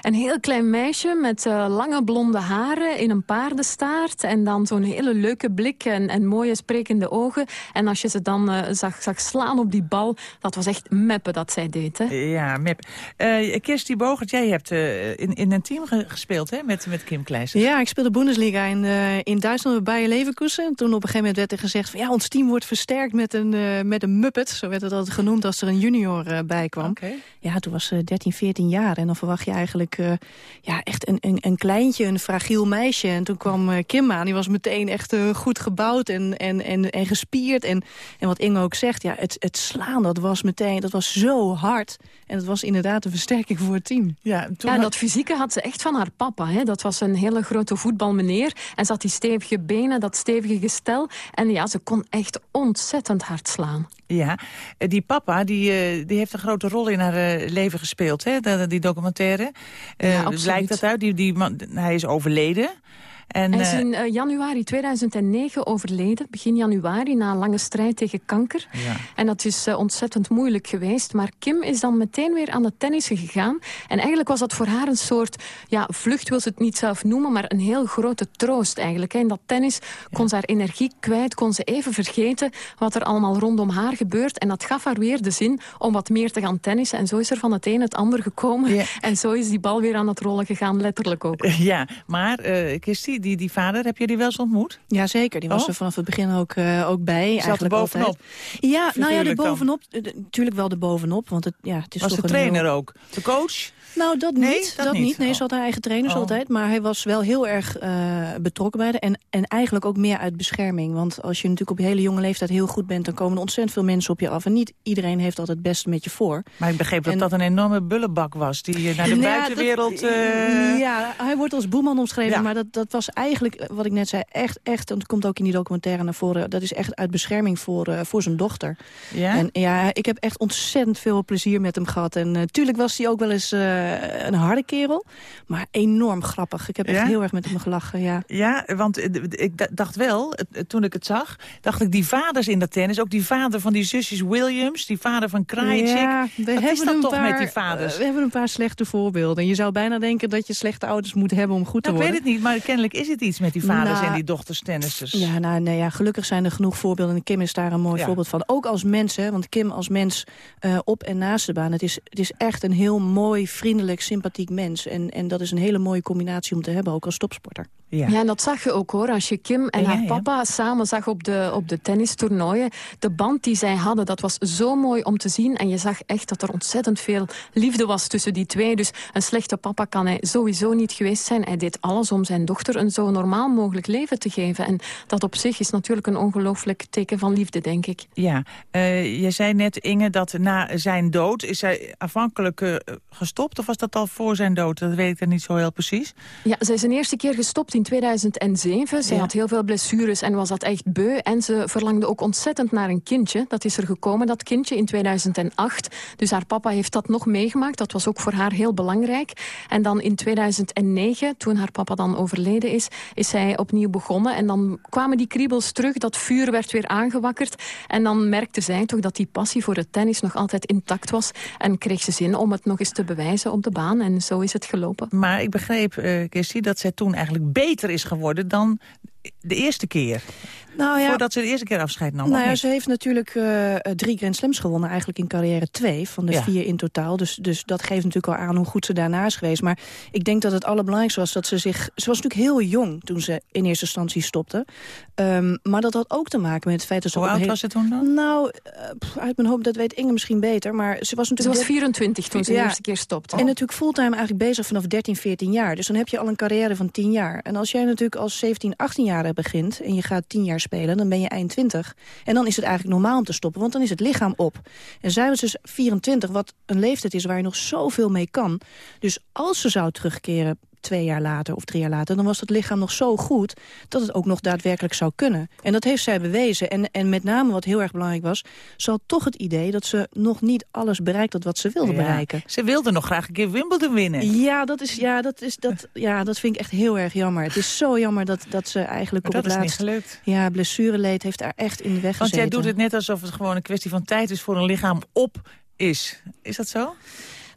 Een heel klein meisje met eh, lange blonde haren in een paardenstaart. En dan zo'n hele leuke blik en, en mooie sprekende ogen. En als je ze dan eh, zag, zag slaan op die bal, dat was echt meppen dat zij deed. Hè? Ja, Mip. Eh Kirsty Bogert, jij hebt eh, in, in een team ge- gespeeld hè, met, met Kim Kleisters. Ja, ik speelde Bundesliga in, in Duitsland bij Bayer Leverkusen. En toen op een gegeven moment werd er gezegd... van ja, ons team wordt versterkt met een, eh, met een muppet. Zo werd het altijd genoemd als er een junior eh, bij kwam. Ja, toen was ze 13, 14 jaar. En dan verwacht je eigenlijk eh, ja, echt een, een, een kleintje, een fragiel meisje. En toen kwam eh, Kim aan. Die was meteen echt eh, goed gebouwd en, en, en, en gespierd. En, en wat Inge ook zegt, ja, het, het slaan, dat was meteen... dat was zo hard. En het was inderdaad een versterking voor het team. Ja, Ja, en dat fysieke had ze echt van haar papa. Hè. Dat was een hele grote voetbalmeneer. En ze had die stevige benen, dat stevige gestel. En ja, ze kon echt ontzettend hard slaan. Ja, die papa die, eh, die heeft een grote rol in haar leven gespeeld, hè? de- die documentaire. Eh, Ja, absoluut. Blijkt dat uit? Die, die man, hij is overleden. En, Hij is eh, in eh, januari 2009 overleden, begin januari, na een lange strijd tegen kanker. Ja. En dat is eh, ontzettend moeilijk geweest. Maar Kim is dan meteen weer aan het tennissen gegaan. En eigenlijk was dat voor haar een soort ja, vlucht, wil ze het niet zelf noemen, maar een heel grote troost eigenlijk. In dat tennis kon ze haar energie kwijt, kon ze even vergeten wat er allemaal rondom haar gebeurt. En dat gaf haar weer de zin om wat meer te gaan tennissen. En zo is er van het een het ander gekomen. En zo is die bal weer aan het rollen gegaan, letterlijk ook. Ja, maar uh, Kirsty, die, die vader, heb je die wel eens ontmoet? Jazeker, die was Oh. er vanaf het begin ook, eh, ook bij. Zat er eigenlijk bovenop? altijd. Ja, nou ja, de Figuurlijk dan? bovenop. Natuurlijk wel de bovenop, want het, ja, het is Was toch de een trainer heel- ook? De coach? Nou, dat Nee, niet. dat Dat, niet. Nee, Oh. ze had haar eigen trainers Oh. altijd. Maar hij was wel heel erg eh, betrokken bij de. En, en eigenlijk ook meer uit bescherming. Want als je natuurlijk op hele jonge leeftijd heel goed bent... dan komen er ontzettend veel mensen op je af. En niet iedereen heeft altijd het beste met je voor. Maar ik begreep dat En- dat een enorme bullebak was... die eh, naar de Nou, buitenwereld... dat- eh, Ja, hij wordt als boeman omschreven. Ja. Maar dat, dat was eigenlijk, wat ik net zei, echt, echt... en het komt ook in die documentaire naar voren... dat is echt uit bescherming voor, voor zijn dochter. Ja? En ja, ik heb echt ontzettend veel plezier met hem gehad. En natuurlijk was hij ook wel eens eh, een harde kerel. Maar enorm grappig. Ik heb echt Ja? heel erg met hem gelachen, ja. Ja, want eh, ik dacht wel, eh, toen ik het zag... dacht ik, die vaders in dat tennis... ook die vader van die zusjes Williams... die vader van Krajicek... Ja, we wat is dat toch paar, met die vaders? we hebben een paar slechte voorbeelden. En je zou bijna denken dat je slechte ouders moet hebben om goed te Nou, ik worden. weet het niet, maar kennelijk is het iets met die vaders Nou, en die dochters tennissers. Ja, nou, nee, ja, gelukkig zijn er genoeg voorbeelden. En Kim is daar een mooi Ja. voorbeeld van. Ook als mens, hè, want Kim als mens op en naast de baan. Het is, het is echt een heel mooi, vriendelijk, sympathiek mens. En, en dat is een hele mooie combinatie om te hebben, ook als topsporter. Ja. en dat zag je ook hoor. Als je Kim en Ja, haar ja. papa samen zag op de, op de tennistoernooien. De band die zij hadden, dat was zo mooi om te zien. En je zag echt dat er ontzettend veel liefde was tussen die twee. Dus een slechte papa kan hij sowieso niet geweest zijn. Hij deed alles om zijn dochter een zo normaal mogelijk leven te geven. En dat op zich is natuurlijk een ongelooflijk teken van liefde, denk ik. Ja, eh, je zei net, Inge, dat na zijn dood... is hij afhankelijk eh, gestopt? Of was dat al voor zijn dood? Dat weet ik dan niet zo heel precies. Ja, zij is een eerste keer gestopt in 2007. Zij Ja. had heel veel blessures en was dat echt beu. En ze verlangde ook ontzettend naar een kindje. Dat is er gekomen, dat kindje, in 2008. Dus haar papa heeft dat nog meegemaakt. Dat was ook voor haar heel belangrijk. En dan in 2009, toen haar papa dan overleden is... is zij opnieuw begonnen. En dan kwamen die kriebels terug. Dat vuur werd weer aangewakkerd. En dan merkte zij toch dat die passie voor het tennis nog altijd intact was. En kreeg ze zin om het nog eens te bewijzen op de baan. En zo is het gelopen. Maar ik begreep, eh Kirstie, dat zij toen eigenlijk beter is geworden... dan de eerste keer. Nou ja, Voordat ze de eerste keer afscheid nam. Nou ja, ze heeft natuurlijk eh, eh, drie Grand Slams gewonnen, eigenlijk in carrière twee van de Ja. vier in totaal. Dus, dus dat geeft natuurlijk al aan hoe goed ze daarna is geweest. Maar ik denk dat het allerbelangrijkste was dat ze zich... Ze was natuurlijk heel jong toen ze in eerste instantie stopte. Ehm, maar dat had ook te maken met het feit dat ze... Hoe oud heel- was ze toen dan? Nou, eh, pff, uit mijn hoofd, dat weet Inge misschien beter. Maar ze was Ze natuurlijk... was 24 toen ze de eerste keer stopte. En natuurlijk fulltime eigenlijk bezig vanaf 13, 14 jaar. Dus dan heb je al een carrière van 10 jaar. En als jij natuurlijk als 17, 18 begint... en je gaat 10 jaar spelen, dan ben je eind 20. En dan is het eigenlijk normaal om te stoppen, want dan is het lichaam op. En zij was dus 24, wat een leeftijd is waar je nog zoveel mee kan. Dus als ze zou terugkeren twee jaar later of drie jaar later... dan was het lichaam nog zo goed dat het ook nog daadwerkelijk zou kunnen. En dat heeft zij bewezen. En, en met name wat heel erg belangrijk was... had toch het idee dat ze nog niet alles bereikt had wat ze wilde Ja. bereiken. Ze wilde nog graag een keer Wimbledon winnen. Ja, dat, is, ja, dat, is, dat, ja, dat vind ik echt heel erg jammer. Het is zo jammer dat, dat ze eigenlijk Maar op dat het is niet laatst... gelukt. Ja, blessureleed heeft daar echt in de weg Want jij gezeten. doet het net alsof het gewoon een kwestie van tijd is... voor een lichaam op is. Is dat zo?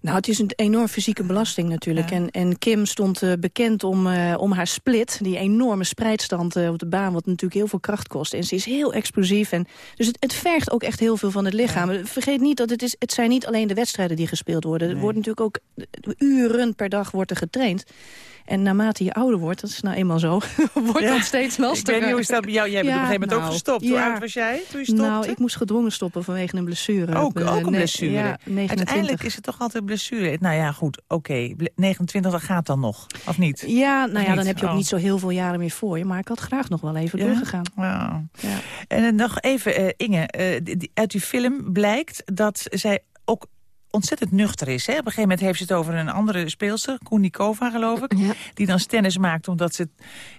Nou, het is een enorm fysieke belasting natuurlijk. En, en Kim stond eh, bekend om, eh, om haar split. Die enorme spreidstand eh, op de baan, wat natuurlijk heel veel kracht kost. En ze is heel explosief. En, dus het, het vergt ook echt heel veel van het lichaam. Vergeet niet dat het, is, het zijn niet alleen de wedstrijden die gespeeld worden. Er wordt natuurlijk ook uren per dag wordt er getraind. En naarmate je ouder wordt, dat is nou eenmaal zo, wordt Ja. dat steeds Ik lastiger. weet niet hoe is dat bij jou. Jij bent op een gegeven moment ook gestopt. Hoe oud was jij toen je stopte? Nou, ik moest gedwongen stoppen vanwege een blessure. Ook, Eh, ook een blessure. Ja, 29. Uiteindelijk is het toch altijd blessure. Nou ja, goed, oké. ble- 29, dat gaat dan nog, of niet? Ja, nou ja, dan heb je ook Oh. niet zo heel veel jaren meer voor je. Maar ik had graag nog wel even doorgegaan. Ja. En dan nog even, eh, Inge, eh, uit die film blijkt dat zij ook ontzettend nuchter is. Hè? Op een gegeven moment heeft ze het over een andere speelster, Koenikova geloof ik, die dan stennis maakt omdat ze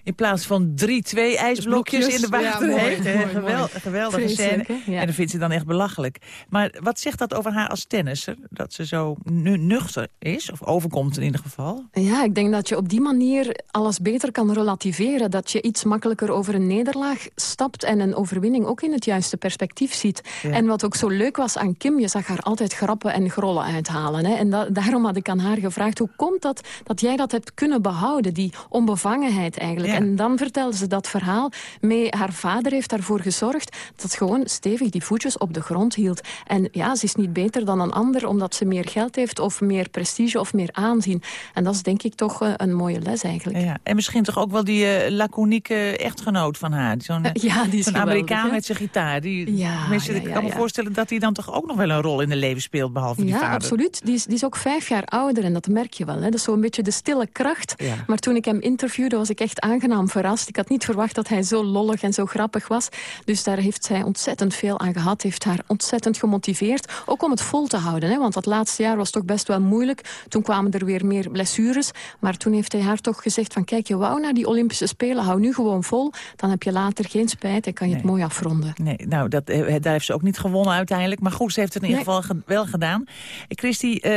in plaats van drie, twee ijsblokjes Blokjes, in de water ja, heeft. mooi, mooi. Geweldige Vreselijk, scène. Ja. En dat vindt ze dan echt belachelijk. Maar wat zegt dat over haar als tennisser? Dat ze zo nu nuchter is, of overkomt in ieder geval? Ja, ik denk dat je op die manier alles beter kan relativeren. Dat je iets makkelijker over een nederlaag stapt en een overwinning ook in het juiste perspectief ziet. En wat ook zo leuk was aan Kim, je zag haar altijd grappen en uithalen. Hè? En da- daarom had ik aan haar gevraagd, hoe komt dat dat jij dat hebt kunnen behouden, die onbevangenheid eigenlijk. Ja. En dan vertelde ze dat verhaal mee. Haar vader heeft daarvoor gezorgd dat gewoon stevig die voetjes op de grond hield. En ja, ze is niet beter dan een ander omdat ze meer geld heeft of meer prestige of meer aanzien. En dat is denk ik toch eh, een mooie les eigenlijk. Ja, en misschien toch ook wel die eh, laconieke echtgenoot van haar. Zo'n Ja, Amerikaan met zijn gitaar. Die, Ja, ja, ik kan me voorstellen dat hij dan toch ook nog wel een rol in het leven speelt, behalve die Ja, vader. absoluut. Die is, die is ook vijf jaar ouder en dat merk je wel. Hè. Dat is zo'n beetje de stille kracht. Ja. Maar toen ik hem interviewde was ik echt aangenaam verrast. Ik had niet verwacht dat hij zo lollig en zo grappig was. Dus daar heeft zij ontzettend veel aan gehad. Heeft haar ontzettend gemotiveerd. Ook om het vol te houden. Hè. Want dat laatste jaar was toch best wel moeilijk. Toen kwamen er weer meer blessures. Maar toen heeft hij haar toch gezegd van... kijk, je wou naar die Olympische Spelen. Hou nu gewoon vol. Dan heb je later geen spijt en kan je het mooi afronden. Nee, nou, dat, eh, daar heeft ze ook niet gewonnen uiteindelijk. Maar goed, ze heeft het in ieder geval ge- wel gedaan. Christy, eh,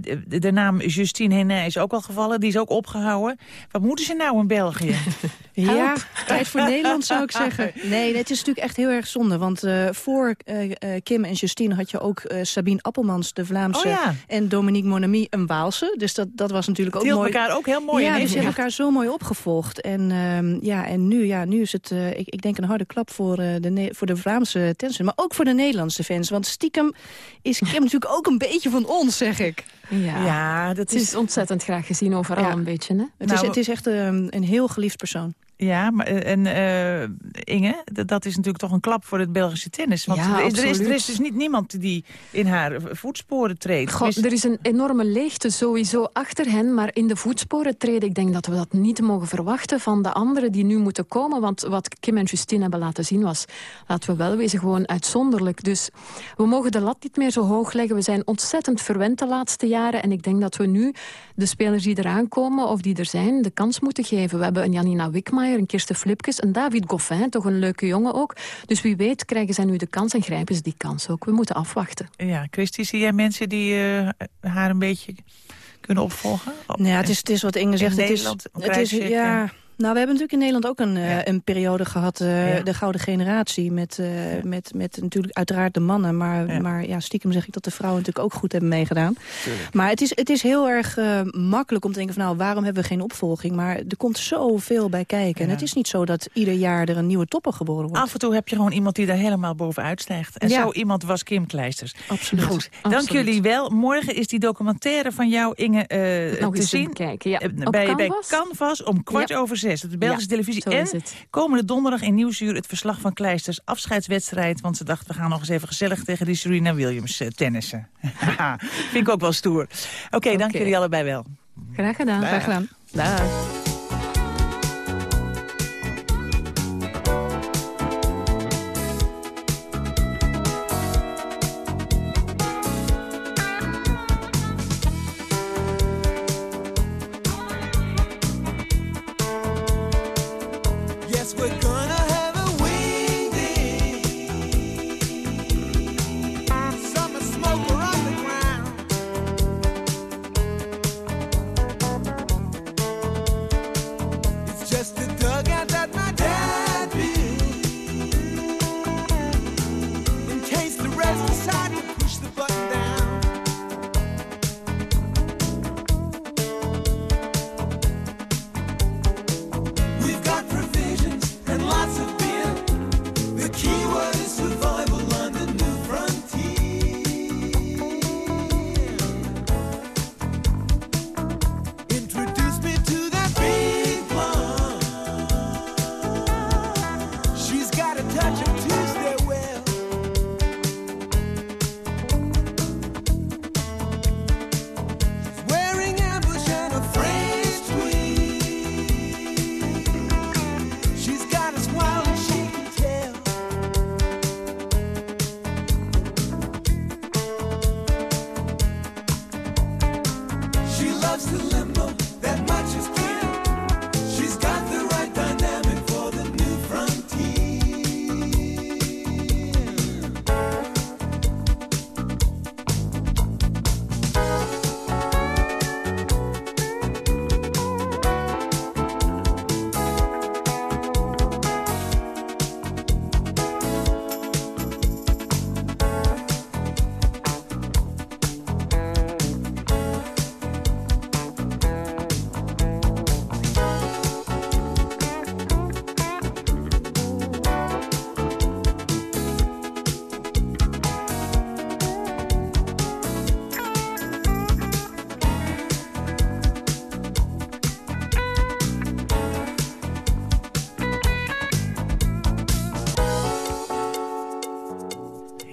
de, de naam Justine Henin is ook al gevallen. Die is ook opgehouden. Wat moeten ze nou in België? Ja, tijd voor Nederland zou ik zeggen. Nee, het is natuurlijk echt heel erg zonde. Want eh, voor eh, Kim en Justine had je ook eh, Sabine Appelmans, de Vlaamse... Oh ja. en Dominique Monami, een Waalse. Dus dat, dat was natuurlijk ook Die mooi. hielden elkaar ook heel mooi Ja, dus ze hebben elkaar zo mooi opgevolgd. En, ehm, ja, en nu, ja, nu is het, eh, ik, ik denk, een harde klap voor, eh, de, voor de Vlaamse tennissers. Maar ook voor de Nederlandse fans. Want stiekem is Kim natuurlijk ook een beetje van ons, zeg ik. Ja, Ja, dat het is ontzettend graag gezien overal Ja. een beetje. Hè? Het, Nou, is, het is echt ehm, een heel geliefd persoon. Ja, maar, eh, en eh, Inge, dat is natuurlijk toch een klap voor het Belgische tennis. Want Ja, er, is, er, is, er is dus niet niemand die in haar voetsporen treedt. God, er is een enorme leegte sowieso achter hen, maar in de voetsporen treden, ik denk dat we dat niet mogen verwachten van de anderen die nu moeten komen. Want wat Kim en Justine hebben laten zien was, laten we wel wezen, gewoon uitzonderlijk. Dus we mogen de lat niet meer zo hoog leggen. We zijn ontzettend verwend de laatste jaren. En ik denk dat we nu de spelers die eraan komen of die er zijn, de kans moeten geven. We hebben een Janina Wikmaier, een Kirsten Flipkes, een David Goffin, toch een leuke jongen ook. Dus wie weet krijgen zij nu de kans en grijpen ze die kans ook. We moeten afwachten. Ja, Christy, zie jij mensen die eh, haar een beetje kunnen opvolgen? Op- Nou ja, het is, het is wat Inge in zegt. Het is, het is, ja, en- nou, we hebben natuurlijk in Nederland ook een, eh, een periode gehad, eh, Ja. de gouden generatie, met, eh, met, met natuurlijk uiteraard de mannen. Maar Ja. maar ja, stiekem zeg ik dat de vrouwen natuurlijk ook goed hebben meegedaan. Maar het is, het is heel erg makkelijk om te denken van nou, waarom hebben we geen opvolging? Maar er komt zoveel bij kijken. En het is niet zo dat ieder jaar er een nieuwe topper geboren wordt. Af en toe heb je gewoon iemand die daar helemaal bovenuit stijgt. En Ja. zo iemand was Kim Kleisters. Absoluut. Goed, dank Absoluut. jullie wel. Morgen is die documentaire van jou, Inge, eh, Nog te zien. ja. Eh, Op bij, bij Canvas? Canvas om kwart Ja. over op De Belgische Ja, televisie. zo En is het. komende donderdag in Nieuwsuur het verslag van Kleisters afscheidswedstrijd. Want ze dachten, we gaan nog eens even gezellig tegen die Serena Williams eh, tennissen. Haha, Vind ik ook wel stoer. Oké, dank jullie allebei wel. Graag gedaan. Dag. Graag gedaan. Dag.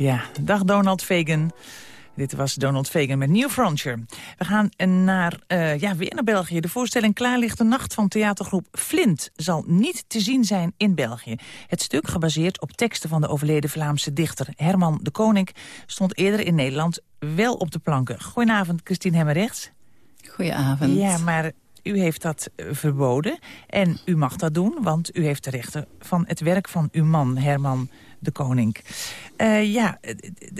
Ja, dag Donald Fagan. Dit was Donald Fagan met New Frontier. We gaan naar, eh, ja, weer naar België. De voorstelling Klaar ligt de nacht van theatergroep Flint... zal niet te zien zijn in België. Het stuk, gebaseerd op teksten van de overleden Vlaamse dichter Herman de Koning... stond eerder in Nederland wel op de planken. Goedenavond, Christine Hemmerrechts. Goedenavond. Ja, maar u heeft dat eh, verboden. En u mag dat doen, want u heeft de rechten van het werk van uw man, Herman de Koning. Eh, ja,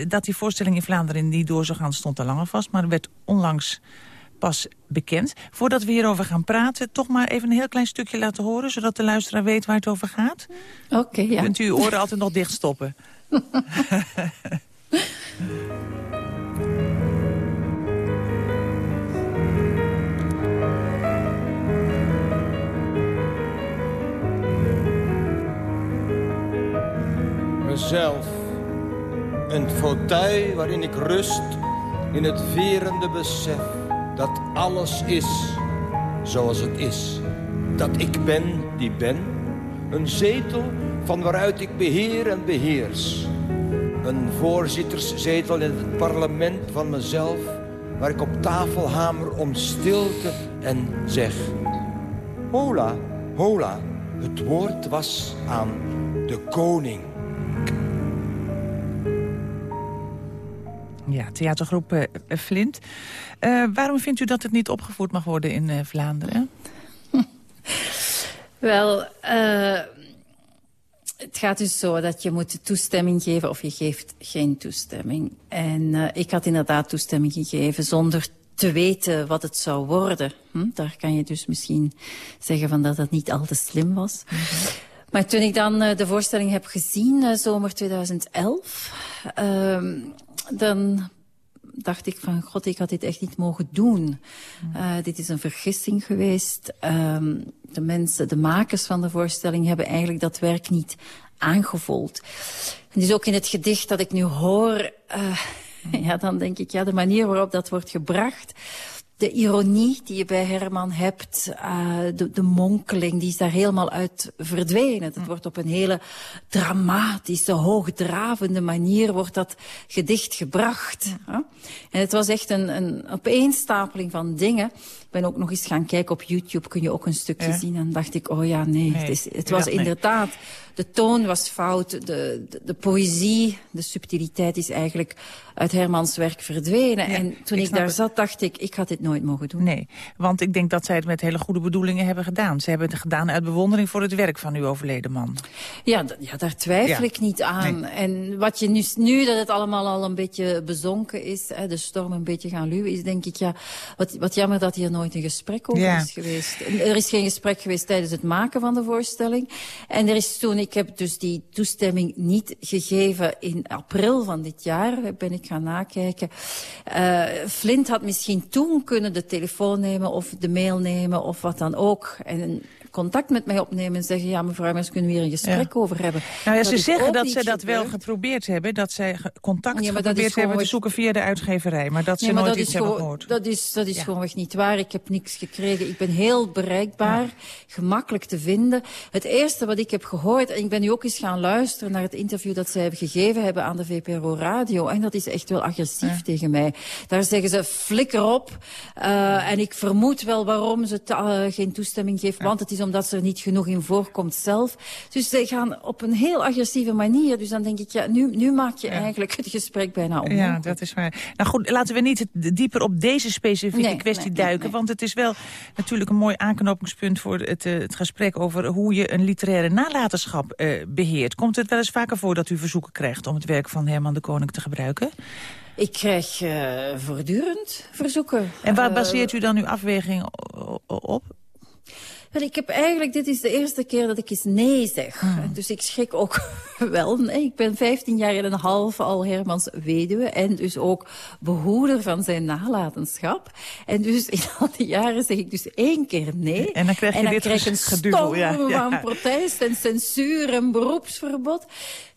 dat die voorstelling in Vlaanderen niet door zou gaan, stond al langer vast. Maar werd onlangs pas bekend. Voordat we hierover gaan praten, toch maar even een heel klein stukje laten horen... zodat de luisteraar weet waar het over gaat. Oké, ja. Kunt u uw oren altijd nog dichtstoppen. Mezelf. Een fauteuil waarin ik rust in het verende besef dat alles is zoals het is. Dat ik ben die ben, een zetel van waaruit ik beheer en beheers. Een voorzitterszetel in het parlement van mezelf, waar ik op tafel hamer om stilte en zeg... Hola, hola, het woord was aan de koning. Ja, theatergroep eh, Flint. Eh, waarom vindt u dat het niet opgevoerd mag worden in eh, Vlaanderen? Wel, het gaat dus zo dat je moet toestemming geven of je geeft geen toestemming. En ik had inderdaad toestemming gegeven zonder te weten wat het zou worden. Hm? Daar kan je dus misschien zeggen van dat dat niet al te slim was. Maar toen ik dan eh, de voorstelling heb gezien, eh, zomer 2011... ehm, dan dacht ik van, god, ik had dit echt niet mogen doen. Eh, dit is een vergissing geweest. Ehm, de mensen, de makers van de voorstelling hebben eigenlijk dat werk niet aangevoeld. En dus ook in het gedicht dat ik nu hoor, ja, dan denk ik, ja, de manier waarop dat wordt gebracht de ironie die je bij Herman hebt, uh, de, de monkeling, die is daar helemaal uit verdwenen. Het wordt op een hele dramatische, hoogdravende manier wordt dat gedicht gebracht. hè. En het was echt een, een opeenstapeling van dingen. Ik ben ook nog eens gaan kijken op YouTube, kun je ook een stukje Ja. zien. En dacht ik, oh ja, nee, Nee, het, is, het was nee. inderdaad... De toon was fout, de, de, de poëzie, de subtiliteit is eigenlijk uit Hermans werk verdwenen. Ja, en toen ik daar het. zat, dacht ik, ik had dit nooit mogen doen. Nee, want ik denk dat zij het met hele goede bedoelingen hebben gedaan. Ze hebben het gedaan uit bewondering voor het werk van uw overleden man. Ja, ja daar twijfel Ja. ik niet aan. En wat je nu, nu dat het allemaal al een beetje bezonken is, hè, de storm een beetje gaan luwen, is denk ik, ja, wat, wat jammer dat hier nooit een gesprek over is geweest. Er is geen gesprek geweest tijdens het maken van de voorstelling. En er is toen, ik heb dus die toestemming niet gegeven in april van dit jaar, ben ik gaan nakijken. Eh, Flint had misschien toen kunnen de telefoon nemen of de mail nemen of wat dan ook. En contact met mij opnemen en zeggen, ja mevrouw, maar kunnen we hier een gesprek Ja. over hebben. Nou ja, Dat ze zeggen dat ze dat wel geprobeerd hebben. Dat zij contact Ja, maar dat geprobeerd is hebben te zoeken via de uitgeverij. Maar dat ze Nee, maar nooit dat iets hebben gehoord. Dat is, dat is gewoonweg niet waar. Ik heb niks gekregen. Ik ben heel bereikbaar, gemakkelijk te vinden. Het eerste wat ik heb gehoord, en ik ben nu ook eens gaan luisteren naar het interview dat zij hebben gegeven hebben aan de VPRO Radio. En dat is echt wel agressief tegen mij. Daar zeggen ze, flikker op. Eh, en ik vermoed wel waarom ze eh, geen toestemming geeft. Want het is omdat ze er niet genoeg in voorkomt zelf. Dus ze gaan op een heel agressieve manier. Dus dan denk ik, ja, nu, nu maak je eigenlijk het gesprek bijna onmogelijk. Ja, dat is waar. Nou goed, laten we niet dieper op deze specifieke Nee, kwestie nee, nee, duiken. Want het is wel natuurlijk een mooi aanknopingspunt voor het, eh, het gesprek over hoe je een literaire nalatenschap eh, beheert. Komt het wel eens vaker voor dat u verzoeken krijgt om het werk van Herman de Koning te gebruiken? Ik krijg eh, voortdurend verzoeken. En waar baseert u dan uw afweging op? Wel, ik heb eigenlijk, dit is de eerste keer dat ik eens nee zeg. Dus ik schrik ook wel. Nee, ik ben 15 jaar en een half al Hermans weduwe. En dus ook behoeder van zijn nalatenschap. En dus in al die jaren zeg ik dus één keer nee. En dan krijg je dit krijg een ja. van protest en censuur en beroepsverbod.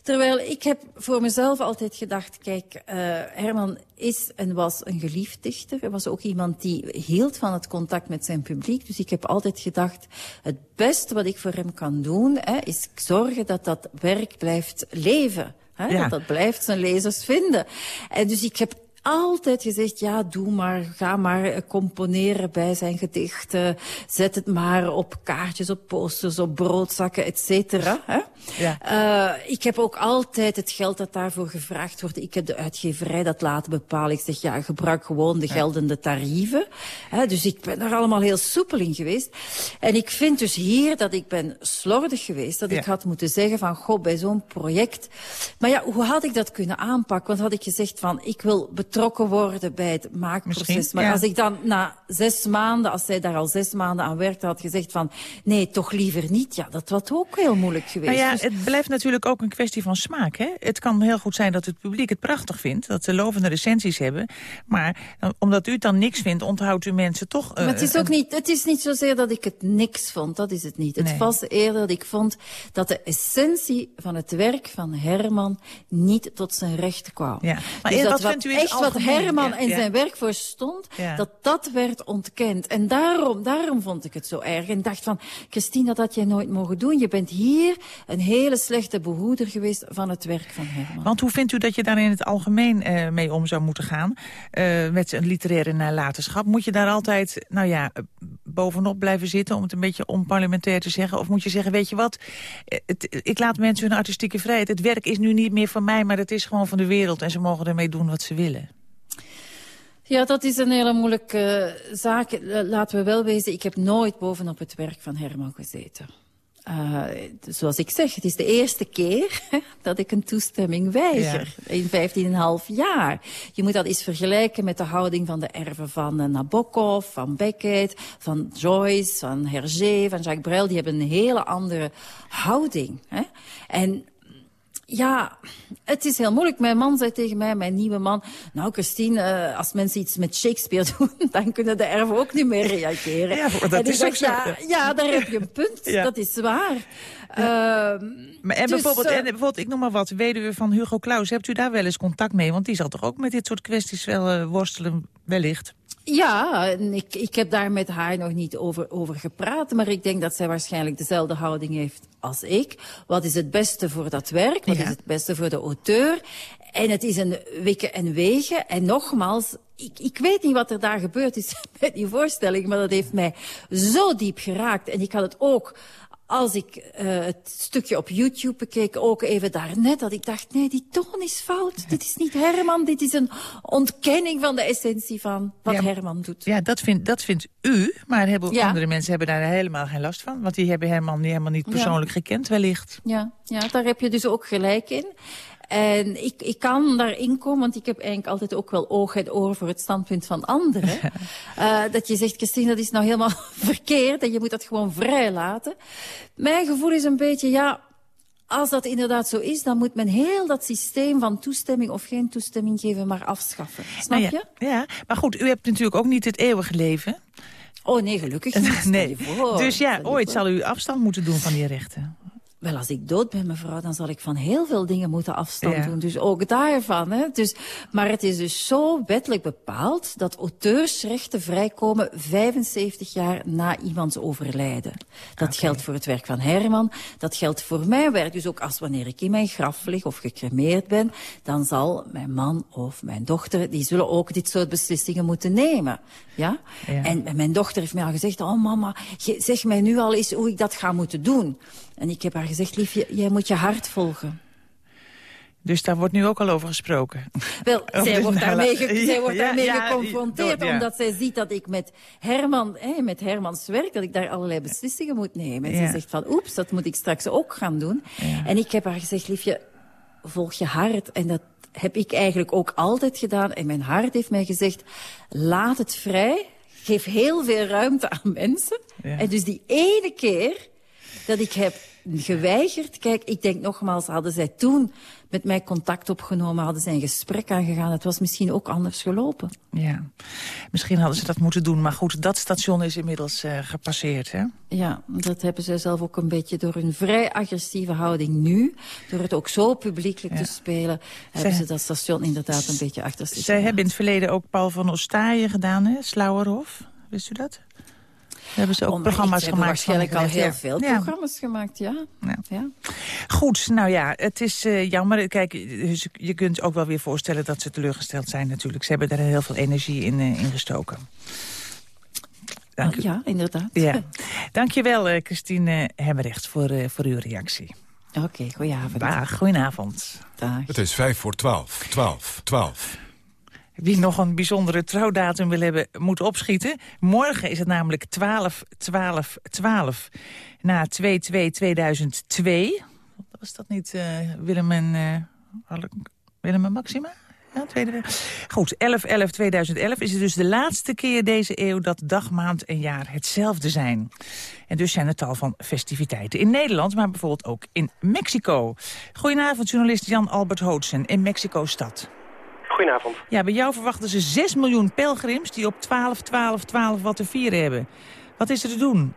Terwijl ik heb voor mezelf altijd gedacht, kijk, eh, Herman is en was een geliefd dichter. Hij was ook iemand die hield van het contact met zijn publiek. Dus ik heb altijd gedacht, het beste wat ik voor hem kan doen, hè, is zorgen dat dat werk blijft leven. Hè, Ja. Dat dat blijft zijn lezers vinden. En dus ik heb altijd gezegd, ja, doe maar, ga maar eh, componeren bij zijn gedichten. Zet het maar op kaartjes, op posters, op broodzakken, et cetera. Ja. Eh, ik heb ook altijd het geld dat daarvoor gevraagd wordt. Ik heb de uitgeverij dat laten bepalen. Ik zeg, ja, gebruik gewoon de geldende tarieven. Hè, dus ik ben daar allemaal heel soepel in geweest. En ik vind dus hier dat ik ben slordig geweest. Dat ik had moeten zeggen van, goh, bij zo'n project... Maar ja, hoe had ik dat kunnen aanpakken? Want had ik gezegd van, ik wil betrokken worden bij het maakproces. Misschien, maar ja. als ik dan na zes maanden, als zij daar al zes maanden aan werkte, had gezegd van, nee, toch liever niet. Ja, dat was ook heel moeilijk geweest. Nou ja, Dus- het blijft natuurlijk ook een kwestie van smaak. Hè? Het kan heel goed zijn dat het publiek het prachtig vindt. Dat ze lovende recensies hebben. Maar eh, omdat u het dan niks vindt, onthoudt u mensen toch... eh, Maar het is ook niet, het is niet zozeer dat ik het niks vond, dat is het niet. Het Nee. was eerder dat ik vond dat de essentie van het werk van Herman niet tot zijn recht kwam. Ja. Maar Dus wat dat vindt u echt wat wat algemeen, Herman en zijn werk voor stond, dat dat werd ontkend. En daarom, daarom vond ik het zo erg. En dacht van, Christine, dat had jij nooit mogen doen. Je bent hier een hele slechte behoeder geweest van het werk van Herman. Want hoe vindt u dat je daar in het algemeen eh, mee om zou moeten gaan? eh, met een literaire nalatenschap. Moet je daar altijd, nou ja, eh, bovenop blijven zitten... om het een beetje onparlementair te zeggen? Of moet je zeggen, weet je wat, het, ik laat mensen hun artistieke vrijheid. Het werk is nu niet meer van mij, maar het is gewoon van de wereld. En ze mogen ermee doen wat ze willen. Ja, dat is een hele moeilijke zaak. Eh, Laten we wel wezen, ik heb nooit bovenop het werk van Herman gezeten. Eh, zoals ik zeg, het is de eerste keer dat ik een toestemming weiger. In 15,5 jaar. Je moet dat eens vergelijken met de houding van de erven van eh, Nabokov, van Beckett, van Joyce, van Hergé, van Jacques Brel. Die hebben een hele andere houding. Hè? En ja, het is heel moeilijk. Mijn man zei tegen mij, mijn nieuwe man... Nou, Christine, eh, als mensen iets met Shakespeare doen... dan kunnen de erven ook niet meer reageren. Ja, dat en is ook dacht, zo. Ja, ja, daar heb je een punt. Ja. Dat is waar. Ehm, Maar en dus, bijvoorbeeld, eh, en bijvoorbeeld, ik noem maar wat, weduwe van Hugo Claus. Hebt u daar wel eens contact mee? Want die zal toch ook met dit soort kwesties wel eh, worstelen, wellicht? Ja, ik, ik heb daar met haar nog niet over, over gepraat. Maar ik denk dat zij waarschijnlijk dezelfde houding heeft als ik. Wat is het beste voor dat werk? Wat Ja. is het beste voor de auteur? En het is een wikken en wegen. En nogmaals, ik, ik weet niet wat er daar gebeurd is met die voorstelling. Maar dat heeft mij zo diep geraakt. En ik had het ook als ik eh, het stukje op YouTube bekeek, ook even daarnet, dat ik dacht, nee, die toon is fout. Dit is niet Herman, dit is een ontkenning van de essentie van wat Ja, Herman doet. Ja, dat, vindt dat vindt u, maar hebben, Ja. andere mensen hebben daar helemaal geen last van. Want die hebben Herman helemaal niet Ja. persoonlijk gekend, wellicht. Ja, ja, daar heb je dus ook gelijk in. En ik, ik kan daarin komen, want ik heb eigenlijk altijd ook wel oog en oor voor het standpunt van anderen. Eh, dat je zegt, Christine, dat is nou helemaal verkeerd en je moet dat gewoon vrij laten. Mijn gevoel is een beetje, ja, als dat inderdaad zo is, dan moet men heel dat systeem van toestemming of geen toestemming geven maar afschaffen. Snap Nou ja, je? Ja, maar goed, u hebt natuurlijk ook niet het eeuwige leven. Oh nee, gelukkig niet. Nee. Dus ja, ooit zal u afstand moeten doen van die rechten. Wel, als ik dood ben, mevrouw, dan zal ik van heel veel dingen moeten afstand Ja. doen. Dus ook daarvan. Hè. Dus, maar het is dus zo wettelijk bepaald dat auteursrechten vrijkomen 75 jaar na iemands overlijden. Dat geldt voor het werk van Herman, dat geldt voor mijn werk. Dus ook als wanneer ik in mijn graf lig of gecremeerd ben, dan zal mijn man of mijn dochter, die zullen ook dit soort beslissingen moeten nemen. Ja? Ja. En mijn dochter heeft mij al gezegd, oh mama, zeg mij nu al eens hoe ik dat ga moeten doen. En ik heb haar gezegd, liefje, jij moet je hart volgen. Dus daar wordt nu ook al over gesproken. Wel, Over zij wordt daarmee, ge- zij wordt Ja, daarmee ja, geconfronteerd, ja. omdat zij ziet dat ik met Herman, hè, met Hermans werk, dat ik daar allerlei beslissingen moet nemen. En ze zegt van, oeps, dat moet ik straks ook gaan doen. En ik heb haar gezegd, liefje, volg je hart. En dat heb ik eigenlijk ook altijd gedaan. En mijn hart heeft mij gezegd, laat het vrij. Geef heel veel ruimte aan mensen. En dus die ene keer dat ik heb geweigerd. Kijk, ik denk nogmaals, hadden zij toen met mij contact opgenomen, hadden zij een gesprek aangegaan. Het was misschien ook anders gelopen. Ja, misschien hadden ze dat moeten doen. Maar goed, dat station is inmiddels eh, gepasseerd, hè? Ja, dat hebben zij zelf ook een beetje door hun vrij agressieve houding nu. Door het ook zo publiekelijk te spelen, hebben ze dat station inderdaad een beetje achter zich. Zij hebben in het verleden ook Paul van Ostaaien gedaan, hè? Slauerhof. Wist u dat? Hebben ze ook programma's gemaakt. waarschijnlijk al heel veel Ja. programma's gemaakt, ja. ja. Goed, nou ja, het is eh, jammer. Kijk, dus je kunt ook wel weer voorstellen dat ze teleurgesteld zijn natuurlijk. Ze hebben daar heel veel energie in, eh, in gestoken. Dank u. Ja, inderdaad. Ja. Dank je wel, eh, Christine Hemrecht, voor, eh, voor uw reactie. Oké, goedenavond. Dag, goedenavond. Dag. Het is vijf voor twaalf. Twaalf. Twaalf. Wie nog een bijzondere trouwdatum wil hebben, moet opschieten. Morgen is het namelijk 12, 12, 12. Na 2, 2002. Was dat niet eh, Willem en... alle- Willem en Maxima? Ja, tweede. Goed, 11, 11, 2011 is het dus de laatste keer deze eeuw... dat dag, maand en jaar hetzelfde zijn. En dus zijn er tal van festiviteiten in Nederland... maar bijvoorbeeld ook in Mexico. Goedenavond, journalist Jan Albert Hootsen in Mexico-stad. Goedenavond. Ja, bij jou verwachten ze 6 miljoen pelgrims die op 12, 12, 12 wat te vieren hebben. Wat is er te doen?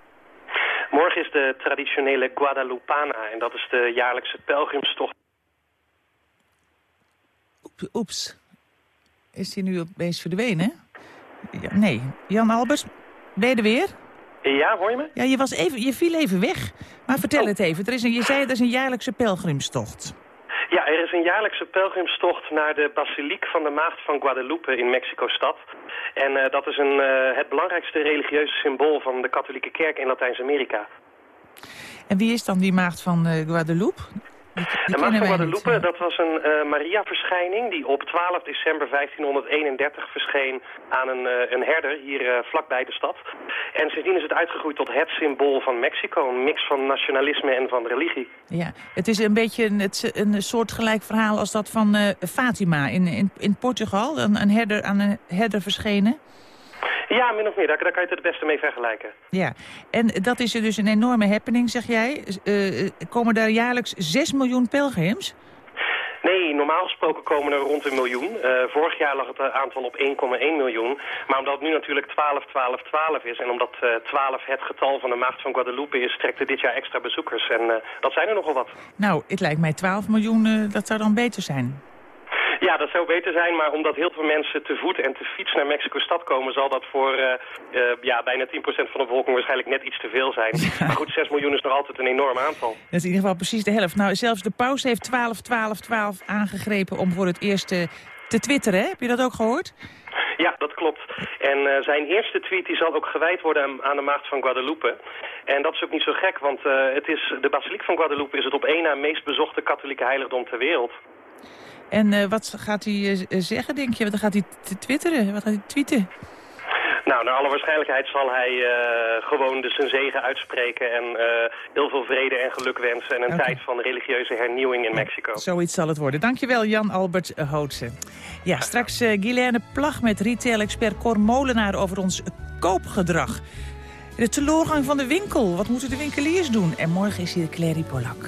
Morgen is de traditionele Guadalupana en dat is de jaarlijkse pelgrimstocht. Oeps. Is hij nu opeens verdwenen? Ja, nee. Jan Albers, ben je er weer? Ja, hoor je me? Ja, je, was even, je viel even weg. Maar vertel het even. Er is een, je zei het is een jaarlijkse pelgrimstocht. Ja, er is een jaarlijkse pelgrimstocht naar de basiliek van de Maagd van Guadalupe in Mexico-stad. En eh, dat is een, eh, het belangrijkste religieuze symbool van de katholieke kerk in Latijns-Amerika. En wie is dan die maagd van eh, Guadeloupe? Die De Maagd van niet. Guadalupe, dat was een eh, Maria-verschijning die op 12 december 1531 verscheen aan een, eh, een herder hier eh, vlakbij de stad. En sindsdien is het uitgegroeid tot het symbool van Mexico, een mix van nationalisme en van religie. Ja, het is een beetje een, het, een soortgelijk verhaal als dat van Fatima in, in, in Portugal. Een, een herder aan een herder verschenen. Ja, min of meer, daar, daar kan je het het beste mee vergelijken. Ja, en dat is er dus een enorme happening, zeg jij. Eh, komen daar jaarlijks 6 miljoen pelgrims? Nee, normaal gesproken komen er rond een miljoen. Eh, vorig jaar lag het eh, aantal op 1,1 miljoen. Maar omdat het nu natuurlijk 12, 12, 12 is... en omdat eh 12 het getal van de Maagd van Guadalupe is... trekt er dit jaar extra bezoekers. En dat zijn er nogal wat. Nou, het lijkt mij 12 miljoen, dat zou dan beter zijn. Ja, dat zou beter zijn, maar omdat heel veel mensen te voet en te fiets naar Mexico-stad komen... zal dat voor eh, eh, ja, bijna 10% van de bevolking waarschijnlijk net iets te veel zijn. Maar goed, 6 miljoen is nog altijd een enorm aantal. Dat is in ieder geval precies de helft. Nou, zelfs de paus heeft 12, 12, 12 aangegrepen om voor het eerst eh, te twitteren. Hè? Heb je dat ook gehoord? Ja, dat klopt. En zijn eerste tweet die zal ook gewijd worden aan, de Maagd van Guadalupe. En dat is ook niet zo gek, want het is, de basiliek van Guadalupe is het op één na meest bezochte katholieke heiligdom ter wereld. En eh, wat gaat hij eh, zeggen, denk je? Wat gaat hij twitteren? Wat gaat hij tweeten? Nou, naar alle waarschijnlijkheid zal hij eh, gewoon dus zijn zegen uitspreken en eh, heel veel vrede en geluk wensen en een tijd van religieuze hernieuwing in Mexico. Zoiets zal het worden. Dankjewel, Jan-Albert Hootse. Ja, straks eh Guilaine Plag met retail-expert Cor Molenaar over ons koopgedrag. De teleurgang van de winkel. Wat moeten de winkeliers doen? En morgen is hier Clary Polak.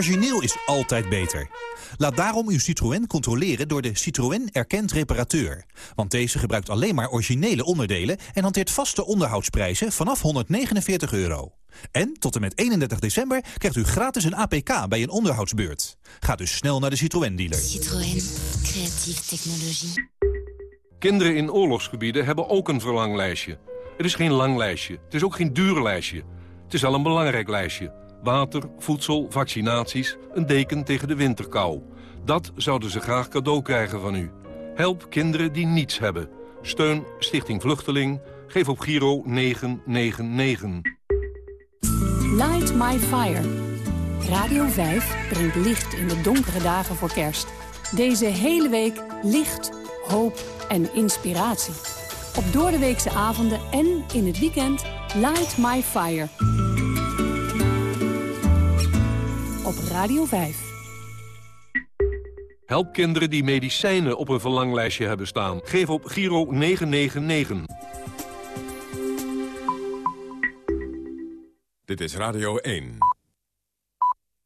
Origineel is altijd beter. Laat daarom uw Citroën controleren door de Citroën Erkend Reparateur. Want deze gebruikt alleen maar originele onderdelen... en hanteert vaste onderhoudsprijzen vanaf 149 euro. En tot en met 31 december krijgt u gratis een APK bij een onderhoudsbeurt. Ga dus snel naar de Citroën-dealer. Citroën, creatieve technologie. Kinderen in oorlogsgebieden hebben ook een verlanglijstje. Het is geen lang lijstje, het is ook geen duur lijstje. Het is wel een belangrijk lijstje. Water, voedsel, vaccinaties, een deken tegen de winterkou. Dat zouden ze graag cadeau krijgen van u. Help kinderen die niets hebben. Steun Stichting Vluchteling. Geef op Giro 999. Light My Fire. Radio 5 brengt licht in de donkere dagen voor kerst. Deze hele week licht, hoop en inspiratie. Op doordeweekse avonden en in het weekend Light My Fire. Radio 5. Help kinderen die medicijnen op een verlanglijstje hebben staan. Geef op Giro 999. Dit is Radio 1.